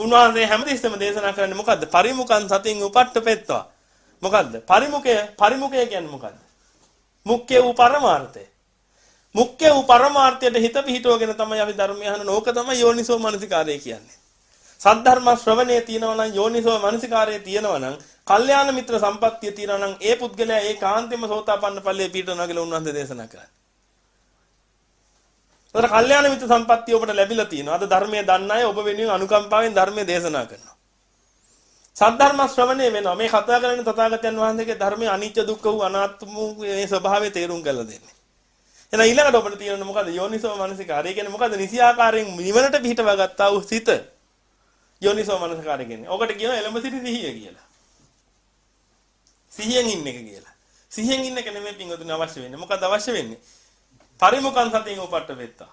උන්වහන්සේ හැමතිස්සෙම දේශනා කරන්නේ මොකද්ද? පරිමුඛං සතින් උපට්ඨපෙත්වා. මොකද්ද? පරිමුඛය පරිමුඛය කියන්නේ මොකද්ද? මුඛ්‍ය වූ පරමාර්ථය. මුඛ්‍ය වූ පරමාර්ථයට හිත පිහිටවගෙන තමයි අපි ධර්මය අහන නෝක තමයි යෝනිසෝ මනසිකාරය කියන්නේ. සද්ධර්ම ශ්‍රවණයේ තියෙනවා නම් යෝනිසෝ මනසිකාරයේ තියෙනවා නම් කල්යාණ මිත්‍ර සම්පත්තිය තියෙනවා නම් ඒ පුද්ගලයා ඒ කාන්තෙම සෝතාපන්න ඵලයේ පිහිටනවා කියලා උන්වහන්සේ දේශනා කරා. උතර කල්යාණ මිත්‍ර සම්පත්තිය ඔබට ලැබිලා තියෙනවා. අද ධර්මයේ දන්න අය ඔබ වෙනුවෙන් අනුකම්පාවෙන් ධර්මයේ දේශනා කරනවා. සද්ධර්ම ශ්‍රවණය වෙනවා. මේ කතා කරන්නේ තථාගතයන් වහන්සේගේ ධර්මයේ අනිත්‍ය දුක්ඛ වූ අනාත්ම වූ මේ ස්වභාවය තේරුම් කරලා දෙන්නේ. එහෙනම් ඊළඟට ඔබට තියෙන්නේ මොකද්ද? යෝනිසෝ මනසිකාරය කියන්නේ මොකද්ද? නිසි ආකාරයෙන් නිවනට පිහිටවා ගත්තා වූ සිත. යෝනිසෝ මනසිකාරය කියන්නේ. ඔකට කියනවා එළඹ සිටි සිහිය කියලා. සිහියෙන් ඉන්න එක කියලා. සිහියෙන් ඉන්න එක නෙමෙයි පින්වතුනි අවශ්‍ය වෙන්නේ. මොකද අවශ්‍ය වෙන්නේ? පරිමුඛං සතියෙන් උපට්ඨ වෙත්තා.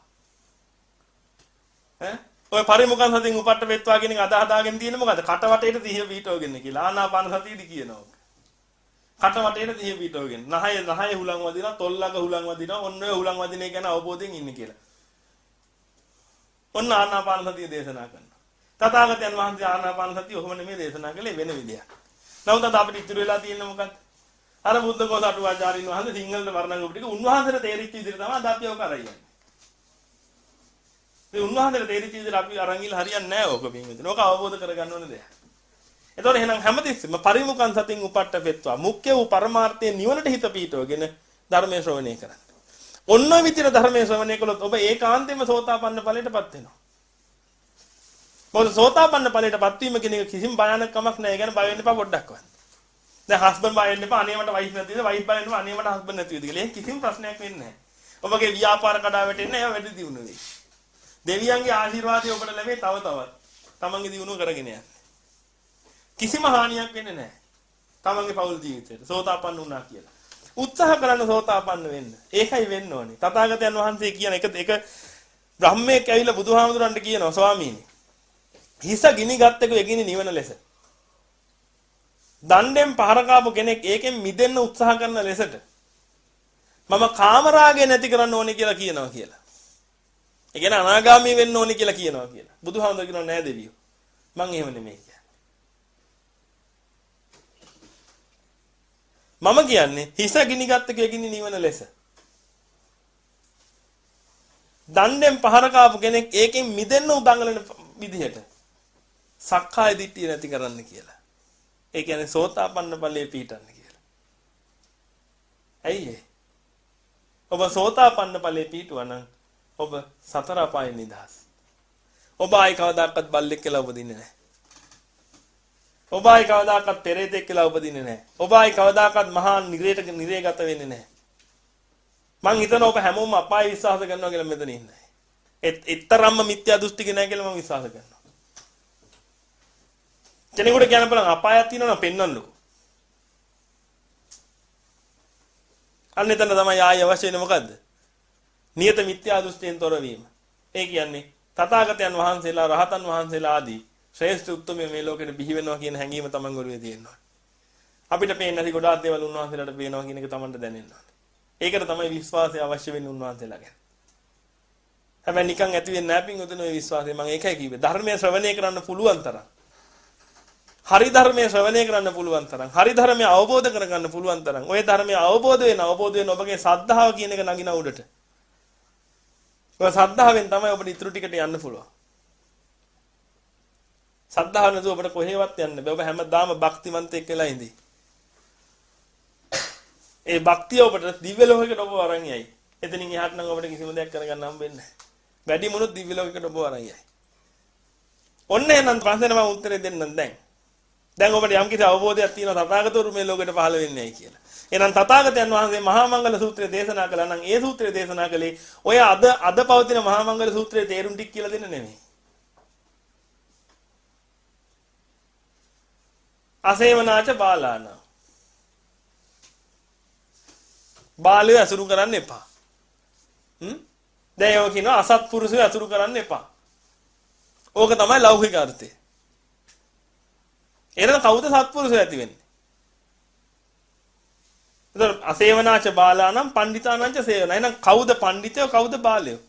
ඈ ඔය පරිමුඛං සතියෙන් උපට්ඨ වෙත්වා කියන එක අදා හදාගෙන තියෙන්නේ මොකද්ද? කටවටේට සිහිය පිටවගෙන කියලා. ආනාපාන සතියදී කියනවා. කටවටේට සිහිය පිටවගෙන. නහය නහය හුලං වදිනවා, තොල් ළඟ හුලං වදිනවා. ඔන්න ඔය හුලං වදින එක ගැන අවබෝධයෙන් ඉන්නේ කියලා. ඔන්න ආනාපාන සතිය දේශනා කරනවා. තථාගතයන් වහන්සේ ආනාපාන සතිය ඔහොම නෙමෙයි දේශනා කළේ වෙන විදියක්. නමුත් අද අපිට ඉතුරු වෙලා තියෙන්නේ මොකක්ද? අර බුද්ධ ගෝසාටුවාචාරින් වහන්සේ සිංහලට වර්ණංගු ටික උන්වහන්සේට තේරිච්ච විදිහට තමයි අද අපි ඔක අරයි මේ උන්වහන්සේට තේරිච්ච විදිහට අපි අරන් ගිහලා හරියන්නේ නැහැ ඕක පින්විතන. ඕක අවබෝධ කරගන්න ඕනේ දෙයක්. එතකොට එහෙනම් හැමතිස්සෙම පරිමුඛං සතින් උපට්ඨ පෙත්වා මුඛ්‍ය වූ පරමාර්ථයේ නිවනට හිත පීඨවගෙන ධර්මයේ ශ්‍රවණය කරන්න. ඔන්න ඔය විදිහට ධර්මයේ ශ්‍රවණය කළොත් ඔබ ඒකාන්තයෙන්ම සෝතාපන්න ඵලයටපත් වෙනවා. මොකද සෝතාපන්න ඵලයටපත් වීම කියන එක කිසිම භයානකමක් නැහැ. ඒ කියන්නේ බය වෙන්න එපා පොඩ්ඩක්වත්. දැන් හස්බන්ඩ් බය වෙන්න එපා. අනේ මට වයිෆ් නැතිද? වයිෆ් බය වෙන්න එපා. අනේ මට හස්බන්ඩ් නැතිද කියලා. ඒක කිසිම ප්‍රශ්නයක් වෙන්නේ නැහැ. ඔබගේ ව්‍යාපාර කඩා වැටෙන්නේ නැහැ. වැඩි දියුණු වෙයි. දෙවියන්ගේ ආශිර්වාදය ඔබට ලැබේ තව තවත්. තමන්ගේ දියුණුව කරගෙන යන්න. කිසිම හානියක් වෙන්නේ නැහැ. තමන්ගේ පෞල් ජීවිතේට සෝතාපන්න වුණා කියලා. උත්සාහ කරන්න සෝතාපන්න වෙන්න. ඒකයි වෙන්න ඕනේ. තථාගතයන් වහන්සේ කියන එක එක බ්‍රහ්මයෙක් ඇවිල්ලා බුදුහාමුදුරන්ට කියනවා ස්වාමීනි. හිස ගිනි ගත්තක එගිනි නිවන ලෙස. දණ්ඩෙන් පහර කාපු කෙනෙක් ඒකෙන් මිදෙන්න උත්සාහ කරන ලෙසට මම කාමරාගය නැති කරන්න ඕනේ කියලා කියනවා කියලා. ඒ කියන්නේ අනාගාමී වෙන්න ඕනේ කියලා කියනවා කියලා. බුදුහාමුදුර කියනවා නෑ දෙවියෝ. මං එහෙම නෙමෙයි කියන්නේ. මම කියන්නේ හිස ගිනිගත් කෙගිනි නිවන ලෙස. දණ්ඩෙන් පහර කාපු කෙනෙක් ඒකෙන් මිදෙන්න උදංගලන විදිහට සක්කාය දිට්ඨිය නැති කරන්න කියලා. ඒ කියන්නේ සෝතාපන්න ඵලයේ පීඨන්න කියලා. ඇයි ඒ? ඔබ සෝතාපන්න ඵලයේ පීඨුවා නම් ඔබ සතර අපාය නිදහස්. ඔබ ආයි කවදාකවත් බල්ලෙක් කියලා උපදින්නේ නැහැ. ඔබ ආයි කවදාකවත් පෙරේතෙක් කියලා උපදින්නේ නැහැ. ඔබ ආයි කවදාකවත් මහා නිරේට නිරේගත වෙන්නේ නැහැ. මං හිතන ඔබ හැමෝම අපාය විශ්වාස කරනවා කියලා මෙතන ඉන්නේ. ඒ එතරම්ම මිත්‍යා දෘෂ්ටික නැහැ කියලා මම විශ්වාස කරනවා. කෙනෙකුට කියන්න බලන්න අපායක් තියෙනවා නම් පෙන්වන්නකෝ. අන්න එතන තමයි ආයි අවශ්‍ය වෙන්නේ මොකද්ද? නියත මිත්‍යා දෘෂ්ටියෙන් තොර වීම. ඒ කියන්නේ තථාගතයන් වහන්සේලා රහතන් වහන්සේලා ආදී ශ්‍රේෂ්ඨ උත්තරමය මේ ලෝකෙට බිහි වෙනවා කියන හැඟීම තමන් ගොරුවේ තියෙනවා. අපිට පේන්නේ නැති ගොඩාක් දේවල් උන්වහන්සේලාට පේනවා කියන එක තමන්ට දැනෙනවා. ඒකට තමයි විශ්වාසය අවශ්‍ය වෙන්නේ උන්වහන්සේලා ගැන. හැබැයි නිකන් ඇති වෙන්නේ නැහැ පින් උතුන ඔය විශ්වාසය මම ඒකයි කිව්වේ. ධර්මයේ ශ්‍රවණය කරන්න පුළුවන් තරම්. හරි ධර්මයේ ශ්‍රවණය කරන්න පුළුවන් තරම්. හරි ධර්මය අවබෝධ කරගන්න පුළුවන් තරම්. ඔය ධර්මය අවබෝධ වෙන අවබෝධ වෙන ඔබගේ සද්ධාව කියන එක නගින උඩට. ඔය සද්ධාවෙන් තමයි ඔබට ඉතුරු ටිකට යන්න පුළුවන්. සද්ධාව නැතුව ඔබට කොහෙවත් යන්න බෑ. ඔබ හැමදාම භක්තිමන්තයෙක් වෙලා ඉඳී. ඒ භක්තිය ඔබට දිව්‍ය ලෝකයකට ඔබ අරන් යයි. එතනින් එහාට නම් ඔබට කිසිම දෙයක් කරගන්න හම්බෙන්නේ නැහැ. වැඩි මොනොත් දිව්‍ය ලෝකයකට ඔබ අරන් යයි. ඔන්න එහෙනම් ප්‍රශ්නෙට මම උත්තරේ දෙන්නම් දැන්. දැන් ඔබට යම්කිසි අවබෝධයක් තියෙනවා තථාගතවරු මේ ලෝකෙට පහළ වෙන්නේ නැහැ කියලා. එහෙනම් තථාගතයන් වහන්සේ මහා මංගල සූත්‍රය දේශනා කළා නම් ඒ සූත්‍රය දේශනා කළේ ඔය අද අද පවතින මහා මංගල සූත්‍රයේ තේරුම් ටික කියලා දෙන්න නෙමෙයි. අසේවනාච බාලාන. බාලය අසුරු කරන්න එපා. හ්ම්? දැන් ඒව කියනවා අසත්පුරුෂය අසුරු කරන්න එපා. ඕක තමයි ලෞකික අර්ථය. එහෙනම් කවුද සත්පුරුෂය ඇති වෙන්නේ? එතකොට අසේවනාච බාලානම් පණ්ඩිතානංච සේවන. එහෙනම් කවුද පණ්ඩිතයෝ කවුද බාලයෝ?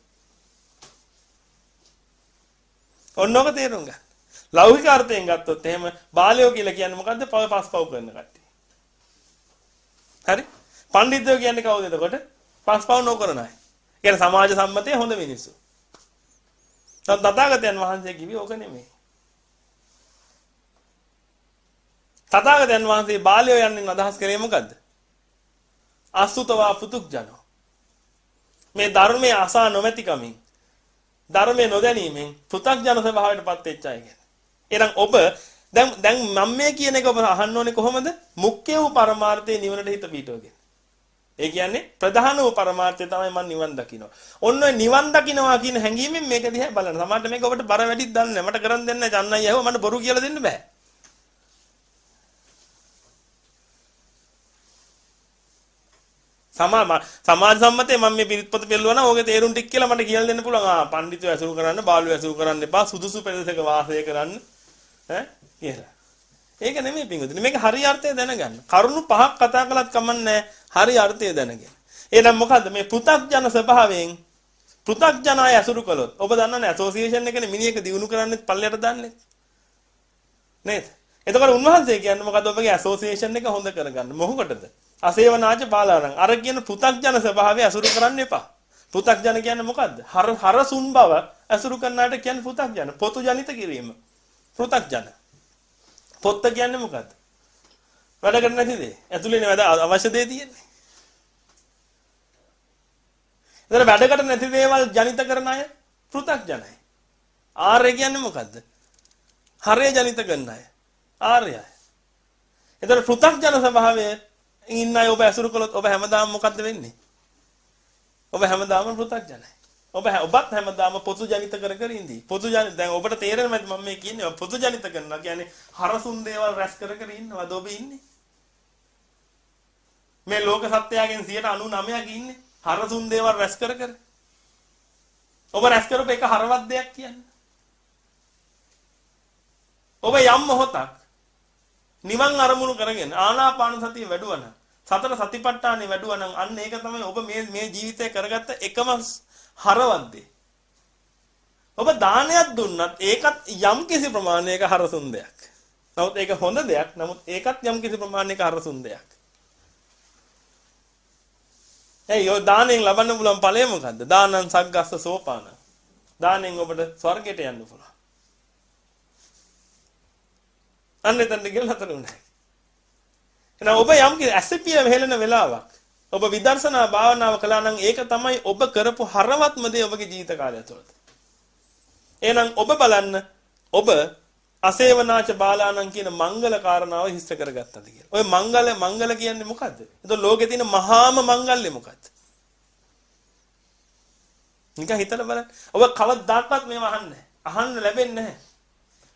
ඔන්නෝක තේරුම් ගන්න. ලෞකික අර්ථයෙන් ගත්තොත් එහෙම බාලයෝ කියලා කියන්නේ මොකද්ද? පව පස්පව් කරන කට්ටිය. හරි? පඬිතුයෝ කියන්නේ කවුද එතකොට? පස්පව් නොකරන අය. කියන්නේ සමාජ සම්මතයේ හොඳ මිනිස්සු. තථාගතයන් වහන්සේ කිව්වේ ඕක නෙමෙයි. තථාගතයන් වහන්සේ බාලයෝ යන්නේ අදහස් කරේ මොකද්ද? අසුතවා පුතුක්ජනෝ. මේ ධර්මයේ අසා නොමැති කමින් ධර්මයේ නොදැනීමෙන් පු탁ජන ස්වභාවයටපත් වෙච්ච අය කියන්නේ. එහෙනම් ඔබ දැන් දැන් මම මේ කියන එක ඔබ අහන්න ඕනේ කොහොමද? මුඛ්‍ය වූ පරමාර්ථයේ නිවනට හිත පිටවගෙන. ඒ කියන්නේ ප්‍රධාන වූ පරමාර්ථය තමයි මම නිවන් දකිනවා. ඔන්න ඔය නිවන් දකින්නවා කියන හැඟීමෙන් මේක දිහා බලන්න. සමහරට මේක ඔබට බර වැඩිද දන්නේ නැහැ. මට කරන් දෙන්න චන්නයි ඇහුවා මට බොරු කියලා දෙන්න බෑ. සමා සමාජ සම්මතයේ මම මේ පිරිත් පොත පෙළුවා නම් ඕකේ තේරුම් ටික කියලා මට කියලා දෙන්න පුළුවන්. ආ පඬිතු ඇසුරු කරන්න, බාලු ඇසුරු කරන්න එපා. සුදුසු පෙරදක වාසය කරන්න. ඈ කියලා. ඒක නෙමෙයි පිංගුතුනි. මේක හරි අර්ථය දැනගන්න. කරුණු පහක් කතා කළත් කමන්නේ හරි අර්ථය දැනගන්න. එහෙනම් මොකද්ද මේ පෘ탁ජන ස්වභාවයෙන් පෘ탁ජන අය ඇසුරු කළොත් ඔබ දන්නවනේ ඇසෝසියේෂන් එකනේ මිනිහෙක් දිනු කරන්නේ පල්ලයට දාන්නේ. නේද? එතකොට උන්වහන්සේ කියන්නේ මොකද්ද ඔබගේ ඇසෝසියේෂන් එක හොඳ කරගන්න. මොහොකටද? අසේවනාච බාලාණන්. අර කියන පෘ탁ජන ස්වභාවය අසුරු කරන්න එපා. පෘ탁ජන කියන්නේ මොකද්ද? හර හරසුන් බව අසුරු කරනාට කියන්නේ පෘ탁ජන. පොතු ජනිත කිරීම. පෘ탁ජන. පොත්ත කියන්නේ මොකද්ද? වැඩ කරන්නේ නැති දේ. ඇතුළේනේ වැඩ අවශ්‍ය දේ තියෙන්නේ. ඒතර වැඩකට නැති දේවල් ජනිත කරන අය පෘ탁ජනයි. ආර්ය කියන්නේ මොකද්ද? හරය ජනිත කරන අය. ආර්යයි. ඒතර පෘ탁ජන ස්වභාවය ඉන්න අය ඔබ ඇසුරු කළොත් ඔබ හැමදාම මොකද්ද වෙන්නේ? ඔබ හැමදාම පෘථග්ජනයි. ඔබ ඔබත් හැමදාම පොතු ජනිත කර කර ඉඳී. පොතු ජනිත දැන් ඔබට තේරෙන්නේ මම මේ කියන්නේ පොතු ජනිත කරනවා කියන්නේ හරසුන් දේවල් රැස් කර කර ඉන්නවද ඔබ ඉන්නේ? මේ ලෝක සත්‍යයෙන් 99ක් ඉන්නේ හරසුන් දේවල් රැස් කර කර. ඔබ රැස් කරපු එක හරවත් දෙයක් කියන්නේ. ඔබ යම් මොහොතක් නිවන් අරමුණු කරගෙන ආනාපාන සතිය වැඩුවනම් සතර සතිපට්ඨානෙ වැඩුවා නම් අන්න ඒක තමයි ඔබ මේ මේ ජීවිතේ කරගත්ත එකම හරවද්දේ. ඔබ දානයක් දුන්නත් ඒකත් යම් කිසි ප්‍රමාණයක හරසුන් දෙයක්. නමුත් ඒක හොඳ දෙයක්. නමුත් ඒකත් යම් කිසි ප්‍රමාණයක හරසුන් දෙයක්. ඒ යෝ දානෙන් ලබන්න පුළුවන් ඵලය මොකද්ද? දානං සග්ගස්ස සෝපාන. දානෙන් ඔබට ස්වර්ගයට යන්න පුළුවන්. අන්න එතනට ගිහලා නතර වුණා. එහෙනම් ඔබ යම් ඇසපිය වෙහෙලන වෙලාවක් ඔබ විදර්ශනා භාවනාව කළා නම් ඒක තමයි ඔබ කරපු හරවත්ම දේ ඔබගේ ජීවිත කාලය තුළ. එහෙනම් ඔබ බලන්න ඔබ අසේවනාච බාලාණන් කියන මංගල කාරණාව හිස්ස කරගත්තද කියලා. ඔය මංගල මංගල කියන්නේ මොකද්ද? එතකොට ලෝකේ තියෙන මහාම මංගල්‍ය මොකද්ද? නිකන් හිතලා බලන්න. ඔබ කවදාවත් මේව අහන්නේ අහන්න ලැබෙන්නේ නැහැ.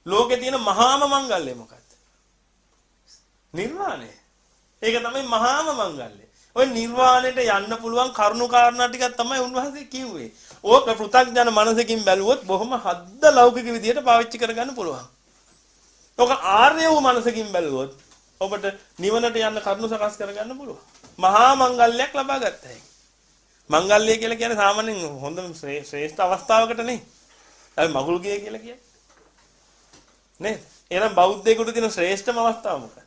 ලෝකේ තියෙන මහාම මංගල්‍ය මොකද්ද? නිර්වාණය. ඒක තමයි මහාම මංගල්‍ය. ඔය නිර්වාණයට යන්න පුළුවන් කරුණු කාරණා ටිකක් තමයි උන්වහන්සේ කිව්වේ. ඕක පෘථග්ජන මනසකින් බැලුවොත් බොහොම හද්ද ලෞකික විදියට පාවිච්චි කරගන්න පුළුවන්. ඕක ආර්ය වූ මනසකින් බැලුවොත් ඔබට නිවනට යන්න කරුණු සකස් කරගන්න පුළුවන්. මහා මංගල්‍යයක් ලබා ගත්ත හැකි. මංගල්‍ය කියලා කියන්නේ සාමාන්‍යයෙන් හොඳ ශ්‍රේෂ්ඨ අවස්ථාවකට නෙයි. අපි මගුල් ගිය කියලා කියන්නේ. නේද? එහෙනම් බෞද්ධයෙකුට තියෙන ශ්‍රේෂ්ඨම අවස්ථාව මොකක්ද?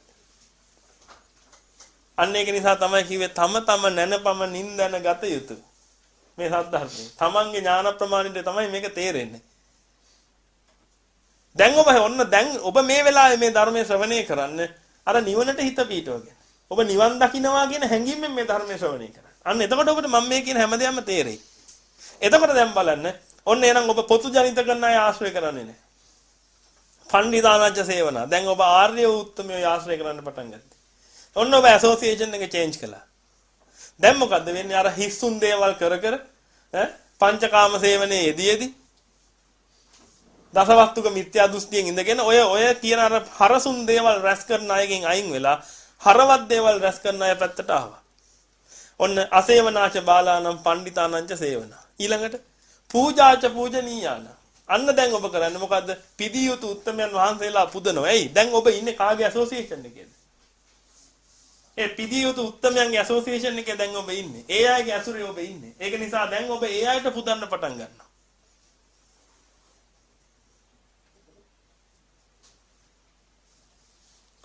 අන්න ඒක නිසා තමයි කිව්වේ තම තම නැනපම නින්දන ගත යුතුය. මේ සද්ධර්මයේ. තමන්ගේ ඥාන ප්‍රමාණයට තමයි මේක තේරෙන්නේ. දැන් ඔබ ඔන්න දැන් ඔබ මේ වෙලාවේ මේ ධර්මයේ ශ්‍රවණය කරන්න අර නිවනට හිත පීටවගෙන. ඔබ නිවන් දකින්නවා කියන හැඟීමෙන් මේ ධර්මයේ ශ්‍රවණය කරන්න. අන්න එතකොට ඔබට මම මේ කියන හැමදේම තේරෙයි. එතකොට දැන් බලන්න ඔන්න එහෙනම් ඔබ පොතු ජනිත කරන අය ආශ්‍රය කරන්නේ නැහැ. පණ්ඩිතානජ්‍ය සේවනා. දැන් ඔබ ආර්ය උත්තමය ආශ්‍රය කරන්න පටන් ගත්තා. ඔන්න ඔබ ඇසෝසියේෂන් එක චේන්ජ් කළා. දැන් මොකද්ද වෙන්නේ? අර හිස්සුන් දේවල් කර කර ඈ පංචකාම සේවනයේ යෙදීදී දසවස්තුක මිත්‍යා දෘෂ්ටියෙන් ඉඳගෙන ඔය ඔය කියන අර හරසුන් දේවල් රැස් කරන අයගෙන් අයින් වෙලා හරවත් දේවල් රැස් කරන අය පැත්තට ආවා. ඔන්න අසේවනාච බාලානම් පණ්ඩිතානංච සේවනා. ඊළඟට පූජාච පූජනීයාන. අන්න දැන් ඔබ කරන්නේ මොකද්ද? පිදිය යුතු උත්තමයන් වහන්සේලා පුදනවා. එයි දැන් ඔබ ඉන්නේ කාගේ ඇසෝසියේෂන් එකේද? ඒ පිදිය යුතු උත්තමයන්ගේ ඇසෝසියේෂන් එකේ දැන් ඔබ ඉන්නේ. ඒ අයගේ ඇසුරේ ඔබ ඉන්නේ. ඒක නිසා දැන් ඔබ ඒ අයට පුදන්න පටන් ගන්නවා.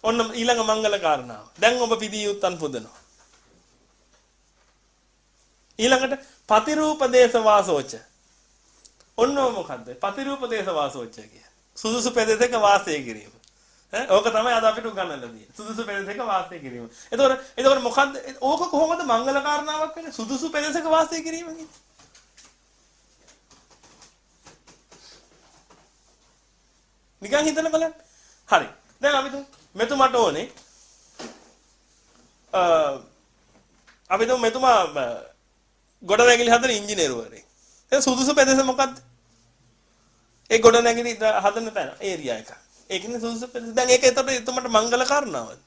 ඔන්න ඊළඟ මංගල කාරණාව. දැන් ඔබ පිදී උත්තන් පුදනවා. ඊළඟට පතිරූප දේශ වාසෝච. ඔන්න මොකද්ද? පතිරූප දේශ වාසෝච කිය. සුදුසු පෙදෙසක වාසය කිරීම. ඈ ඕක තමයි අද අපිට උගන්වලා තියෙන්නේ. සුදුසු පෙදෙසක වාසය කිරීම. එතකොට එතකොට මොකද්ද? ඕක කොහොමද මංගල කාරණාවක් වෙන්නේ? සුදුසු පෙදෙසක වාසය කිරීම කියන්නේ. නිකන් හිතලා බලන්න. හරි. දැන් අපි තුන් මෙතුමට ඕනේ අ අපි තුන් මෙතුමා ගොඩනැගිලි හදන ඉංජිනේරුවරයෙක්. ඒ සුදුසු පෙදෙස මොකද්ද? ඒ ගොඩනැගිලි හදන තැන ඒරියා එක. ඒකනේ සුදුසු පෙදෙස. දැන් ඒක එතකොට එතුමට මංගල කාරණාවක්ද?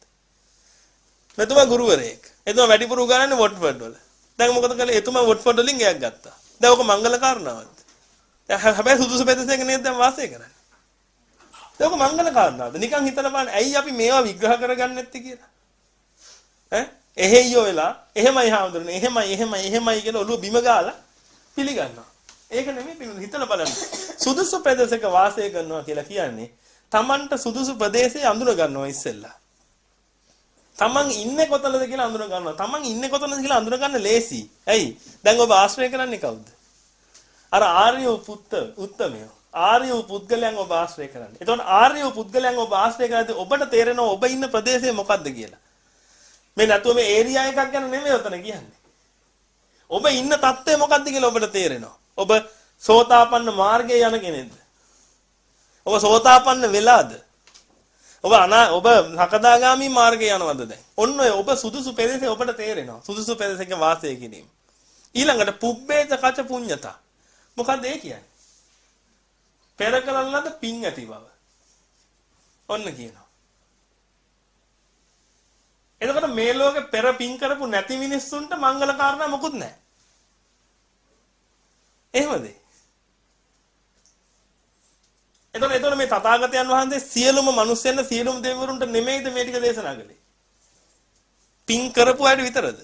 මෙතුමා ගුරුවරයෙක්. එතුමා වැඩිපුර උගන්වන්නේ වොට්ෆර්ඩ් වල. දැන් මොකද කළේ? එතුමා වොට්ෆර්ඩ් වලින් එයක් ගත්තා. දැන් ඕක මංගල කාරණාවක්ද? හැබැයි සුදුසු පෙදෙසක නේද දැන් වාසය කරන්නේ. ඒක මංගල කාරණාවද? නිකන් හිතලා බලන්න ඇයි අපි මේවා විග්‍රහ කරගන්නේ නැත්තේ කියලා. ඈ එහෙයියෝ වෙලා එහෙමයි හාමුදුරනේ එහෙමයි එහෙමයි එහෙමයි කියලා ඔළුව බිම ගාලා පිළිගන්නවා. ඒක නෙමෙයි පිළිගන්න හිතලා බලන්න. සුදුසු ප්‍රදේශයක වාසය කරනවා කියලා කියන්නේ Tamanට සුදුසු ප්‍රදේශය අඳුර ගන්නවා ඉස්සෙල්ලා. Taman ඉන්නේ කොතනද කියලා අඳුර ගන්නවා. Taman ඉන්නේ කොතනද කියලා අඳුර ගන්න ලේසි. ඇයි? දැන් ඔබ ආශ්‍රය කරන්නේ කවුද? අර ආර්ය පුත්ත උත්තමයෝ. ආර්ය වූ පුද්ගලයන් ඔබ ආශ්‍රය කරන්නේ. එතකොට ආර්ය වූ පුද්ගලයන් ඔබ ආශ්‍රය කරද්දී ඔබට තේරෙනවා ඔබ ඉන්න ප්‍රදේශය මොකක්ද කියලා. මේ නැතුව මේ ඒරියා එකක් ගැන නෙමෙයි උතන කියන්නේ. ඔබ ඉන්න තත්ත්වය මොකක්ද කියලා ඔබට තේරෙනවා. ඔබ සෝතාපන්න මාර්ගයේ යන කෙනෙක්ද? ඔබ සෝතාපන්න වෙලාද? ඔබ අනා ඔබ සකදාගාමි මාර්ගයේ යනවද දැන්? ඔන්න ඔය ඔබ සුදුසු පෙදෙසේ ඔබට තේරෙනවා. සුදුසු පෙදෙසක වාසය කිරීම. ඊළඟට පුබ්බේත කච පුඤ්ඤතා. මොකක්ද ඒ කියන්නේ? පෙර කරන ලද පින් ඇති බව. ඔන්න කියනවා. එතකොට මේ ලෝකේ පෙර පින් කරපු නැති මිනිස්සුන්ට මංගල කාරණා මොකුත් නැහැ. එහෙමද? එතකොට එතකොට මේ තථාගතයන් වහන්සේ සියලුම මිනිස්සුන්ට සියලුම දෙවිවරුන්ට නෙමෙයිද මේ ටික දේශනා කළේ? පින් කරපු අයට විතරද?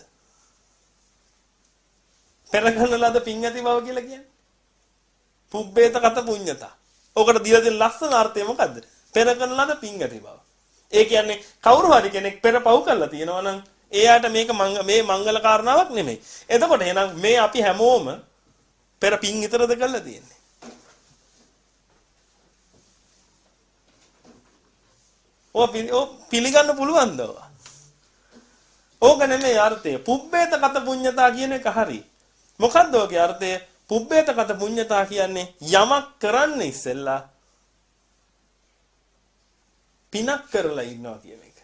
පෙර කරන ලද පින් ඇති බව කියලා කියන්නේ. පුබ්බේත කත පුඤ්ඤතා. ඕකට දීලා දෙන ලස්සන අර්ථය මොකද්ද? පෙර කරන ලද පින් ඇති බව. ඒ කියන්නේ කවුරු හරි කෙනෙක් පෙර පව් කරලා තියෙනවා නම් එයාට මේක මේ මංගල කාරණාවක් නෙමෙයි. එතකොට එහෙනම් මේ අපි හැමෝම පෙර පින් විතරද කරලා තියෙන්නේ. ඔය පිළිගන්න පුළුවන්ද ඔවා? ඕක නෙමෙයි අර්ථය. පුබ්බේත කත පුඤ්ඤතා කියන එක හරි. මොකද්ද ඔගේ අර්ථය? පුබ්බේතකත පුඤ්ඤතා කියන්නේ යමක් කරන්න ඉස්සෙල්ලා පිනක් කරලා ඉන්නවා කියන එක.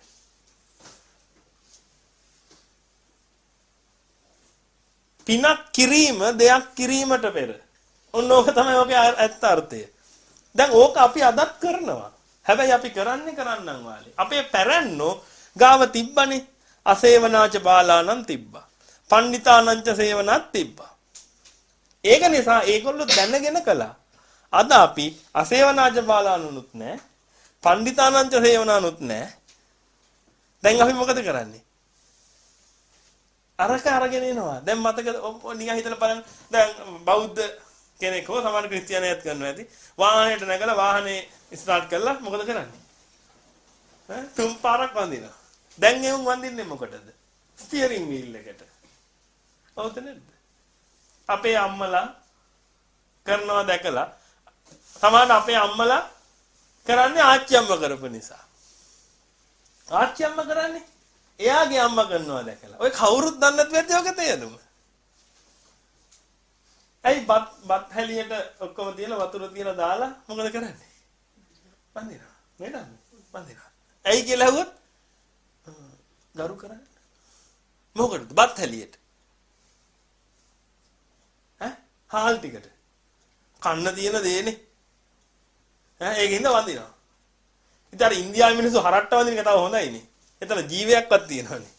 පිනක් කිරීම දෙයක් කිරීමට පෙර. ඔන්න ඕක තමයි ඔකේ ඇත්ත අර්ථය. දැන් ඕක අපි අදත් කරනවා. හැබැයි අපි කරන්නේ කරන්නම් වාලේ. අපේ පැරැන්නෝ ගාව තිබ්බනේ. අසේවනාච බාලානම් තිබ්බා. පණ්ඩිතානංච සේවනත් තිබ්බා. ඒක නිසා ඒගොල්ලෝ දැනගෙන කළා. අද අපි අසේවනාජ බාලානුනුත් නැහැ. පණ්ඩිතානංච සේවනානුත් නැහැ. දැන් අපි මොකද කරන්නේ? අරක අරගෙන එනවා. දැන් මතක නිකන් හිතලා බලන්න. දැන් බෞද්ධ කෙනෙක් හෝ සමහර ක්‍රිස්තියානියත් කරනවා ඇති. වාහනේට නැගලා වාහනේ ස්ටාර්ට් කළා මොකද කරන්නේ? ඈ තුන් පාරක් වඳිනවා. දැන් එවුන් වඳින්නේ මොකටද? ස්ටියරින් වීල් එකට. හවුද නැද්ද? අපේ අම්මලා කරනවා දැකලා සමහර අපේ අම්මලා කරන්නේ ආච්චි අම්මා කරපු නිසා. ආච්චි අම්මා කරන්නේ එයාගේ අම්මා කරනවා දැකලා. ඔය කවුරුත් දන්නේ නැති වෙද්දී ඔක තේරුම. ඇයි බත් බත් හැලියට ඔක්කොම තියලා වතුර තියලා දාලා මොකද කරන්නේ? වන්දිනවා. නේද? වන්දිනවා. ඇයි කියලා ඇහුවොත් ගරු කරන්නේ. මොකටද? බත් හැලියට. හාල් ටිකට. කන්න තියෙන දේනේ. ඈ ඒකින්ද වඳිනවා. ඉතින් අර ඉන්දියාවේ මිනිස්සු හරට්ට වඳින එක තව හොඳයිනේ. එතන ජීවයක්වත් තියෙනවනේ.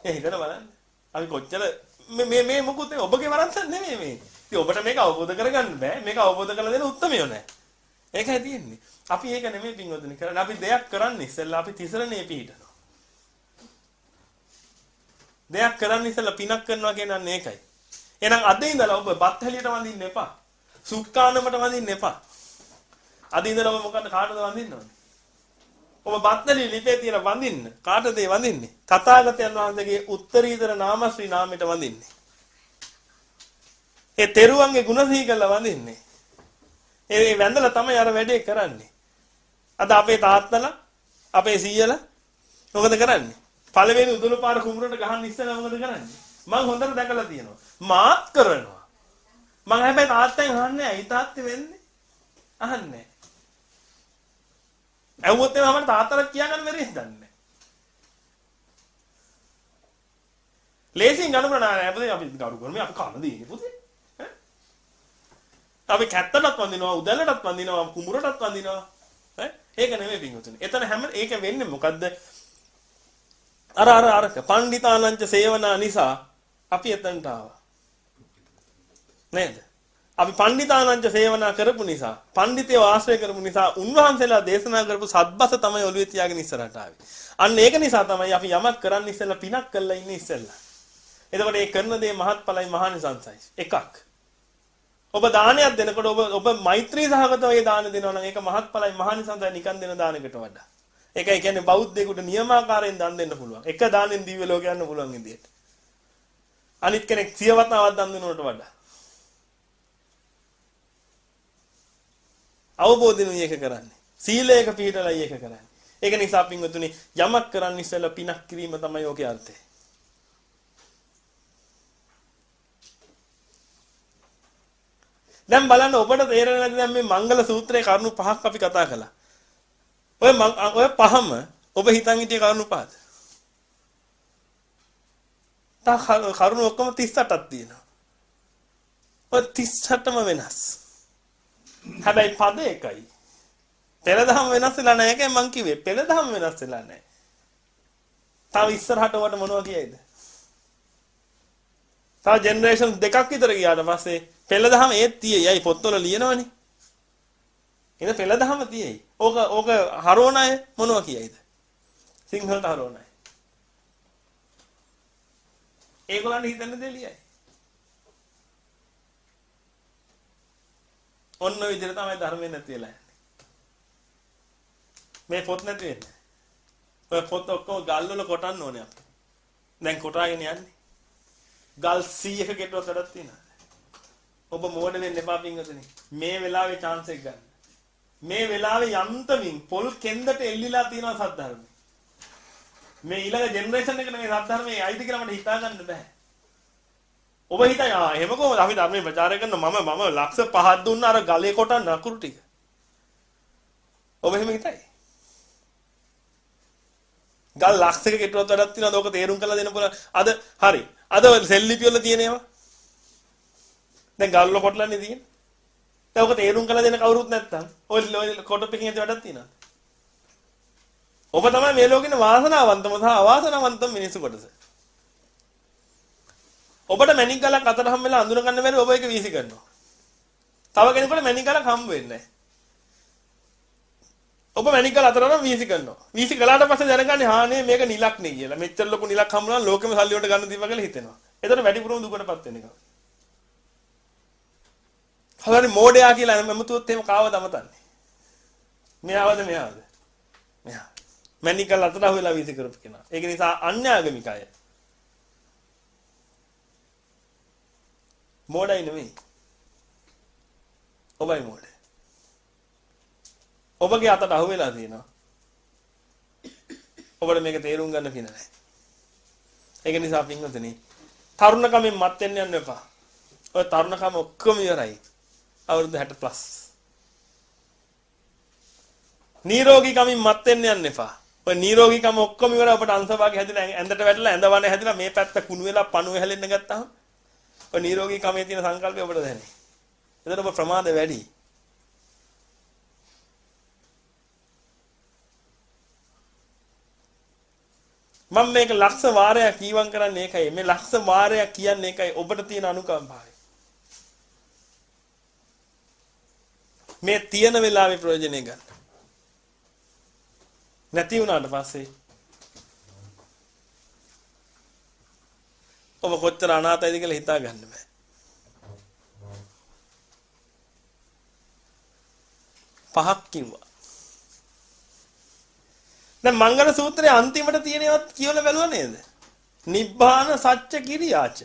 ඒ හිතලා බලන්න. අපි කොච්චර මේ මේ මේ මොකුත් නෙමෙයි ඔබගේ වරන්තක් නෙමෙයි මේ. ඉතින් ඔබට මේක අවබෝධ කරගන්න බෑ. මේක අවබෝධ කරලා දෙන්න උත්තරමියෝ නෑ. ඒකයි තියෙන්නේ. අපි ඒක නෙමෙයි පින්වතුනි කරන්නේ. අපි දෙයක් කරන්නේ ඉස්සෙල්ලා අපි තිසරණේ පිහිටනවා. දෙයක් කරන්න ඉස්සෙල්ලා පිනක් කරනවා කියන්නේ ඒකයි. එහෙනම් අද ඉඳලා ඔබ බත් හැලියට වඳින්න එපා. සුක්කානමට වඳින්න එපා. අද ඉඳලා ඔබ මොකද කාටද වඳින්න ඕනේ? ඔබ බත්තලි ලිපේ තියලා වඳින්න. කාටද ඒ වඳින්නේ? තථාගතයන් වහන්සේගේ උත්තරීතර නාමශ්‍රී නාමයට වඳින්නේ. ඒ තෙරුවන්ගේ ගුණ සිහි කරලා වඳින්නේ. ඒ වැඳලා තමයි අර වැඩේ කරන්නේ. අද අපේ තාත්තලා අපේ සීයලා මොකද කරන්නේ? පළවෙනි උදුළු පාර කුඹරට ගහන්න ඉස්සෙල්ලා මොකද කරන්නේ? මං හොඳට දැකලා තියෙනවා. මාත් කරනවා. මං හැබැයි තාත්තෙන් අහන්නේ ඇයි තාත්තේ වෙන්නේ? අහන්නේ. ඇහුවොත් එහම අපිට තාත්තට කියාගන්න බැරි හිතන්නේ. ලේසියෙන් ගන්න නෑ අපේ අපි ගරු කරන්නේ අපි කන දෙන්නේ පුතේ. අපි කැත්තටත් වඳිනවා උදැල්ලටත් වඳිනවා කුඹරටත් වඳිනවා. ඈ ඒක නෙමෙයි පින්වතුනි. එතන හැම ඒක වෙන්නේ මොකද්ද? අර අර අර පණ්ඩිතානංච සේවනා නිසා අපි එතනට ආවා. නේද? අපි පණ්ඩිතානංච සේවනා කරපු නිසා, පණ්ඩිතයෝ ආශ්‍රය කරපු නිසා උන්වහන්සේලා දේශනා කරපු සත්බස තමයි ඔළුවේ තියාගෙන ඉස්සරහට ආවේ. අන්න ඒක නිසා තමයි අපි යමක් කරන්න ඉස්සෙල්ලා පිනක් කරලා ඉන්නේ ඉස්සෙල්ලා. එතකොට මේ කරන දේ මහත්ඵලයි මහානිසංසයි. එකක්. ඔබ දානයක් දෙනකොට ඔබ ඔබ මෛත්‍රී සහගතව ඒ දාන දෙනවා නම් ඒක මහත්ඵලයි මහානිසංසයි නිකන් දෙන දානකට වඩා. ඒකයි කියන්නේ බෞද්ධයෙකුට නියමාකාරයෙන් දන් දෙන්න පුළුවන්. එක දානෙන් දිව්‍ය ලෝක යන්න පුළුවන් විදියට. අනිත් කෙනෙක් සියවතාවක් දන් දෙනවට වඩා. අවබෝධිනුයි ඒක කරන්නේ. සීලයක පිළිපදලා ඒක කරන්නේ. ඒක නිසා පින්වතුනි යමක් කරන්න ඉස්සෙල්ලා පිනක් කිරීම තමයි ඕකේ අර්ථය. දැන් බලන්න ඔබට තේරෙන්නේ නැති දැන් මේ මංගල සූත්‍රයේ කරුණු පහක් අපි කතා කළා. ඔය ඔය පහම ඔබ හිතන් හිටිය කරුණු පහද? තා කරුණු ඔක්කොම 38ක් තියෙනවා. ඔය 38ම වෙනස්. හැබැයි පද එකයි. පෙළදහම වෙනස් වෙලා නැහැ ඒකයි මං කිව්වේ. පෙළදහම වෙනස් වෙලා නැහැ. තව ඉස්සරහට වට මොනවා කියයිද? තව ජෙනරේෂන් දෙකක් විතර ගියාට පස්සේ පෙළදහම ඒත් තියෙයි. අයි පොත්වල ලියනවනේ. ඉතින් පෙළදහම තියෙයි. ඕක ඕක හරෝන අය මොනවා කියයිද? සිංහලට හරෝන අය. ඒගොල්ලන් හිතන්නේ දෙලියයි. ඔන්න ඔය විදිහට තමයි ධර්මය නැති වෙලා යන්නේ. මේ පොත් නැති වෙන්නේ. ඔය පොත් ඔක්කොම ගල් වල කොටන්න ඕනේ අපිට. දැන් කොටාගෙන යන්නේ. ගල් 100ක ගෙටුවක් වැඩක් තියෙනවා. ඔබ මෝඩ වෙන්න එපා පින්වතුනි. මේ වෙලාවේ chance එක ගන්න. මේ වෙලාවේ යන්තමින් පොල් කෙන්දට එල්ලිලා තියෙනවා සද්ධර්මය. මේ ඊළඟ ජෙනරේෂන් එකට මේ සද්ධර්මයේ අයිති කියලා මට හිතා ගන්න බෑ. ඔබ හිතයි ආ එහෙම කොහොමද අපි ධර්මයේ ප්‍රචාරය කරන මම මම ලක්ෂ 5ක් දුන්න අර ගලේ කොටන්න අකුරු ටික. ඔබ එහෙම හිතයි. ගල් ලක්ෂයක කෙටුවක් වැඩක් තියෙනවද? ඕක තේරුම් කරලා දෙන්න පුළුවන්. අද හරි. අද සෙල්ලිපි වල තියෙන ඒවා. දැන් ගල් වල කොටලන්නේ තියෙන්නේ. දැන් ඕක තේරුම් කරලා දෙන්න කවුරුත් නැත්තම් ඔය කොටපෙකින් ඇති වැඩක් තියෙනවද? ඔබ තමයි මේ ලෝකෙන වාසනාවන්තම සහ අවාසනාවන්තම මිනිස්සු කොටස. ඔබට මැණික් ගලක් අතට හම් වෙලා අඳුන ගන්න බැරි ඔබ ඒක වීසි කරනවා. තව කෙනෙකුට මැණික් ගලක් හම් වෙන්නේ නැහැ. ඔබ මැණික් ගල අතට නම් වීසි කරනවා. වීසි කළාට පස්සේ දැනගන්නේ හානේ මේක නිලක් නේ කියලා. මෙච්චර ලොකු නිලක් හම්බුනා ලෝකෙම සල්ලි වලට ගන්න දීපා කියලා හිතෙනවා. එතන වැඩිපුරම දුකටපත් වෙන එක. හරි මෝඩයා කියලා මමතුත් එහෙම කාවද අමතන්නේ. මෙයාවද මෙයාවද? මෙයා. මැණික් ගල අතට අහුවෙලා වීසි කරපු කෙනා. ඒක නිසා අන්‍යාගමික අය මෝඩයි නෙමෙයි. ඔබයි මෝඩ. ඔබගේ අතට අහු වෙලා තියෙනවා. ඔබට මේක තේරුම් ගන්න පින නැහැ. ඒක නිසා පින්වතුනි තරුණකමෙන් මත් වෙන්න යන්න එපා. ඔය තරුණකම ඔක්කොම ඉවරයි. අවුරුදු 60 ප්ලස්. නිරෝගීකමින් මත් වෙන්න යන්න එපා. ඔය නිරෝගීකම ඔක්කොම ඉවරයි ඔබට අංශභාගය හැදිලා ඇඳට වැටලා ඇඳවන හැදිලා මේ පැත්ත කුණු වෙලා පණුව හැලෙන්න ගත්තාම ඔය නිරෝගී කමේ තියෙන සංකල්පය ඔබට දැනේ. එතකොට ඔබ ප්‍රමාද වැඩි. මම මේක ලක්ෂ වාරයක් කීවම් කරන්නේ ඒකයි. මේ ලක්ෂ වාරයක් කියන්නේ ඒකයි ඔබට තියෙන අනුකම්පාවයි. මේ තියෙන වෙලාවේ ප්‍රයෝජනෙ ගන්න. නැති වුණාට පස්සේ ඔබ කොච්චර අනාථයිද කියලා හිතා ගන්න බෑ. පහක් කිව්වා. දැන් මංගල සූත්‍රයේ අන්තිමට තියෙනවත් කියවලා බැලුවා නේද? නිබ්බාන සත්‍ය කිරියාච.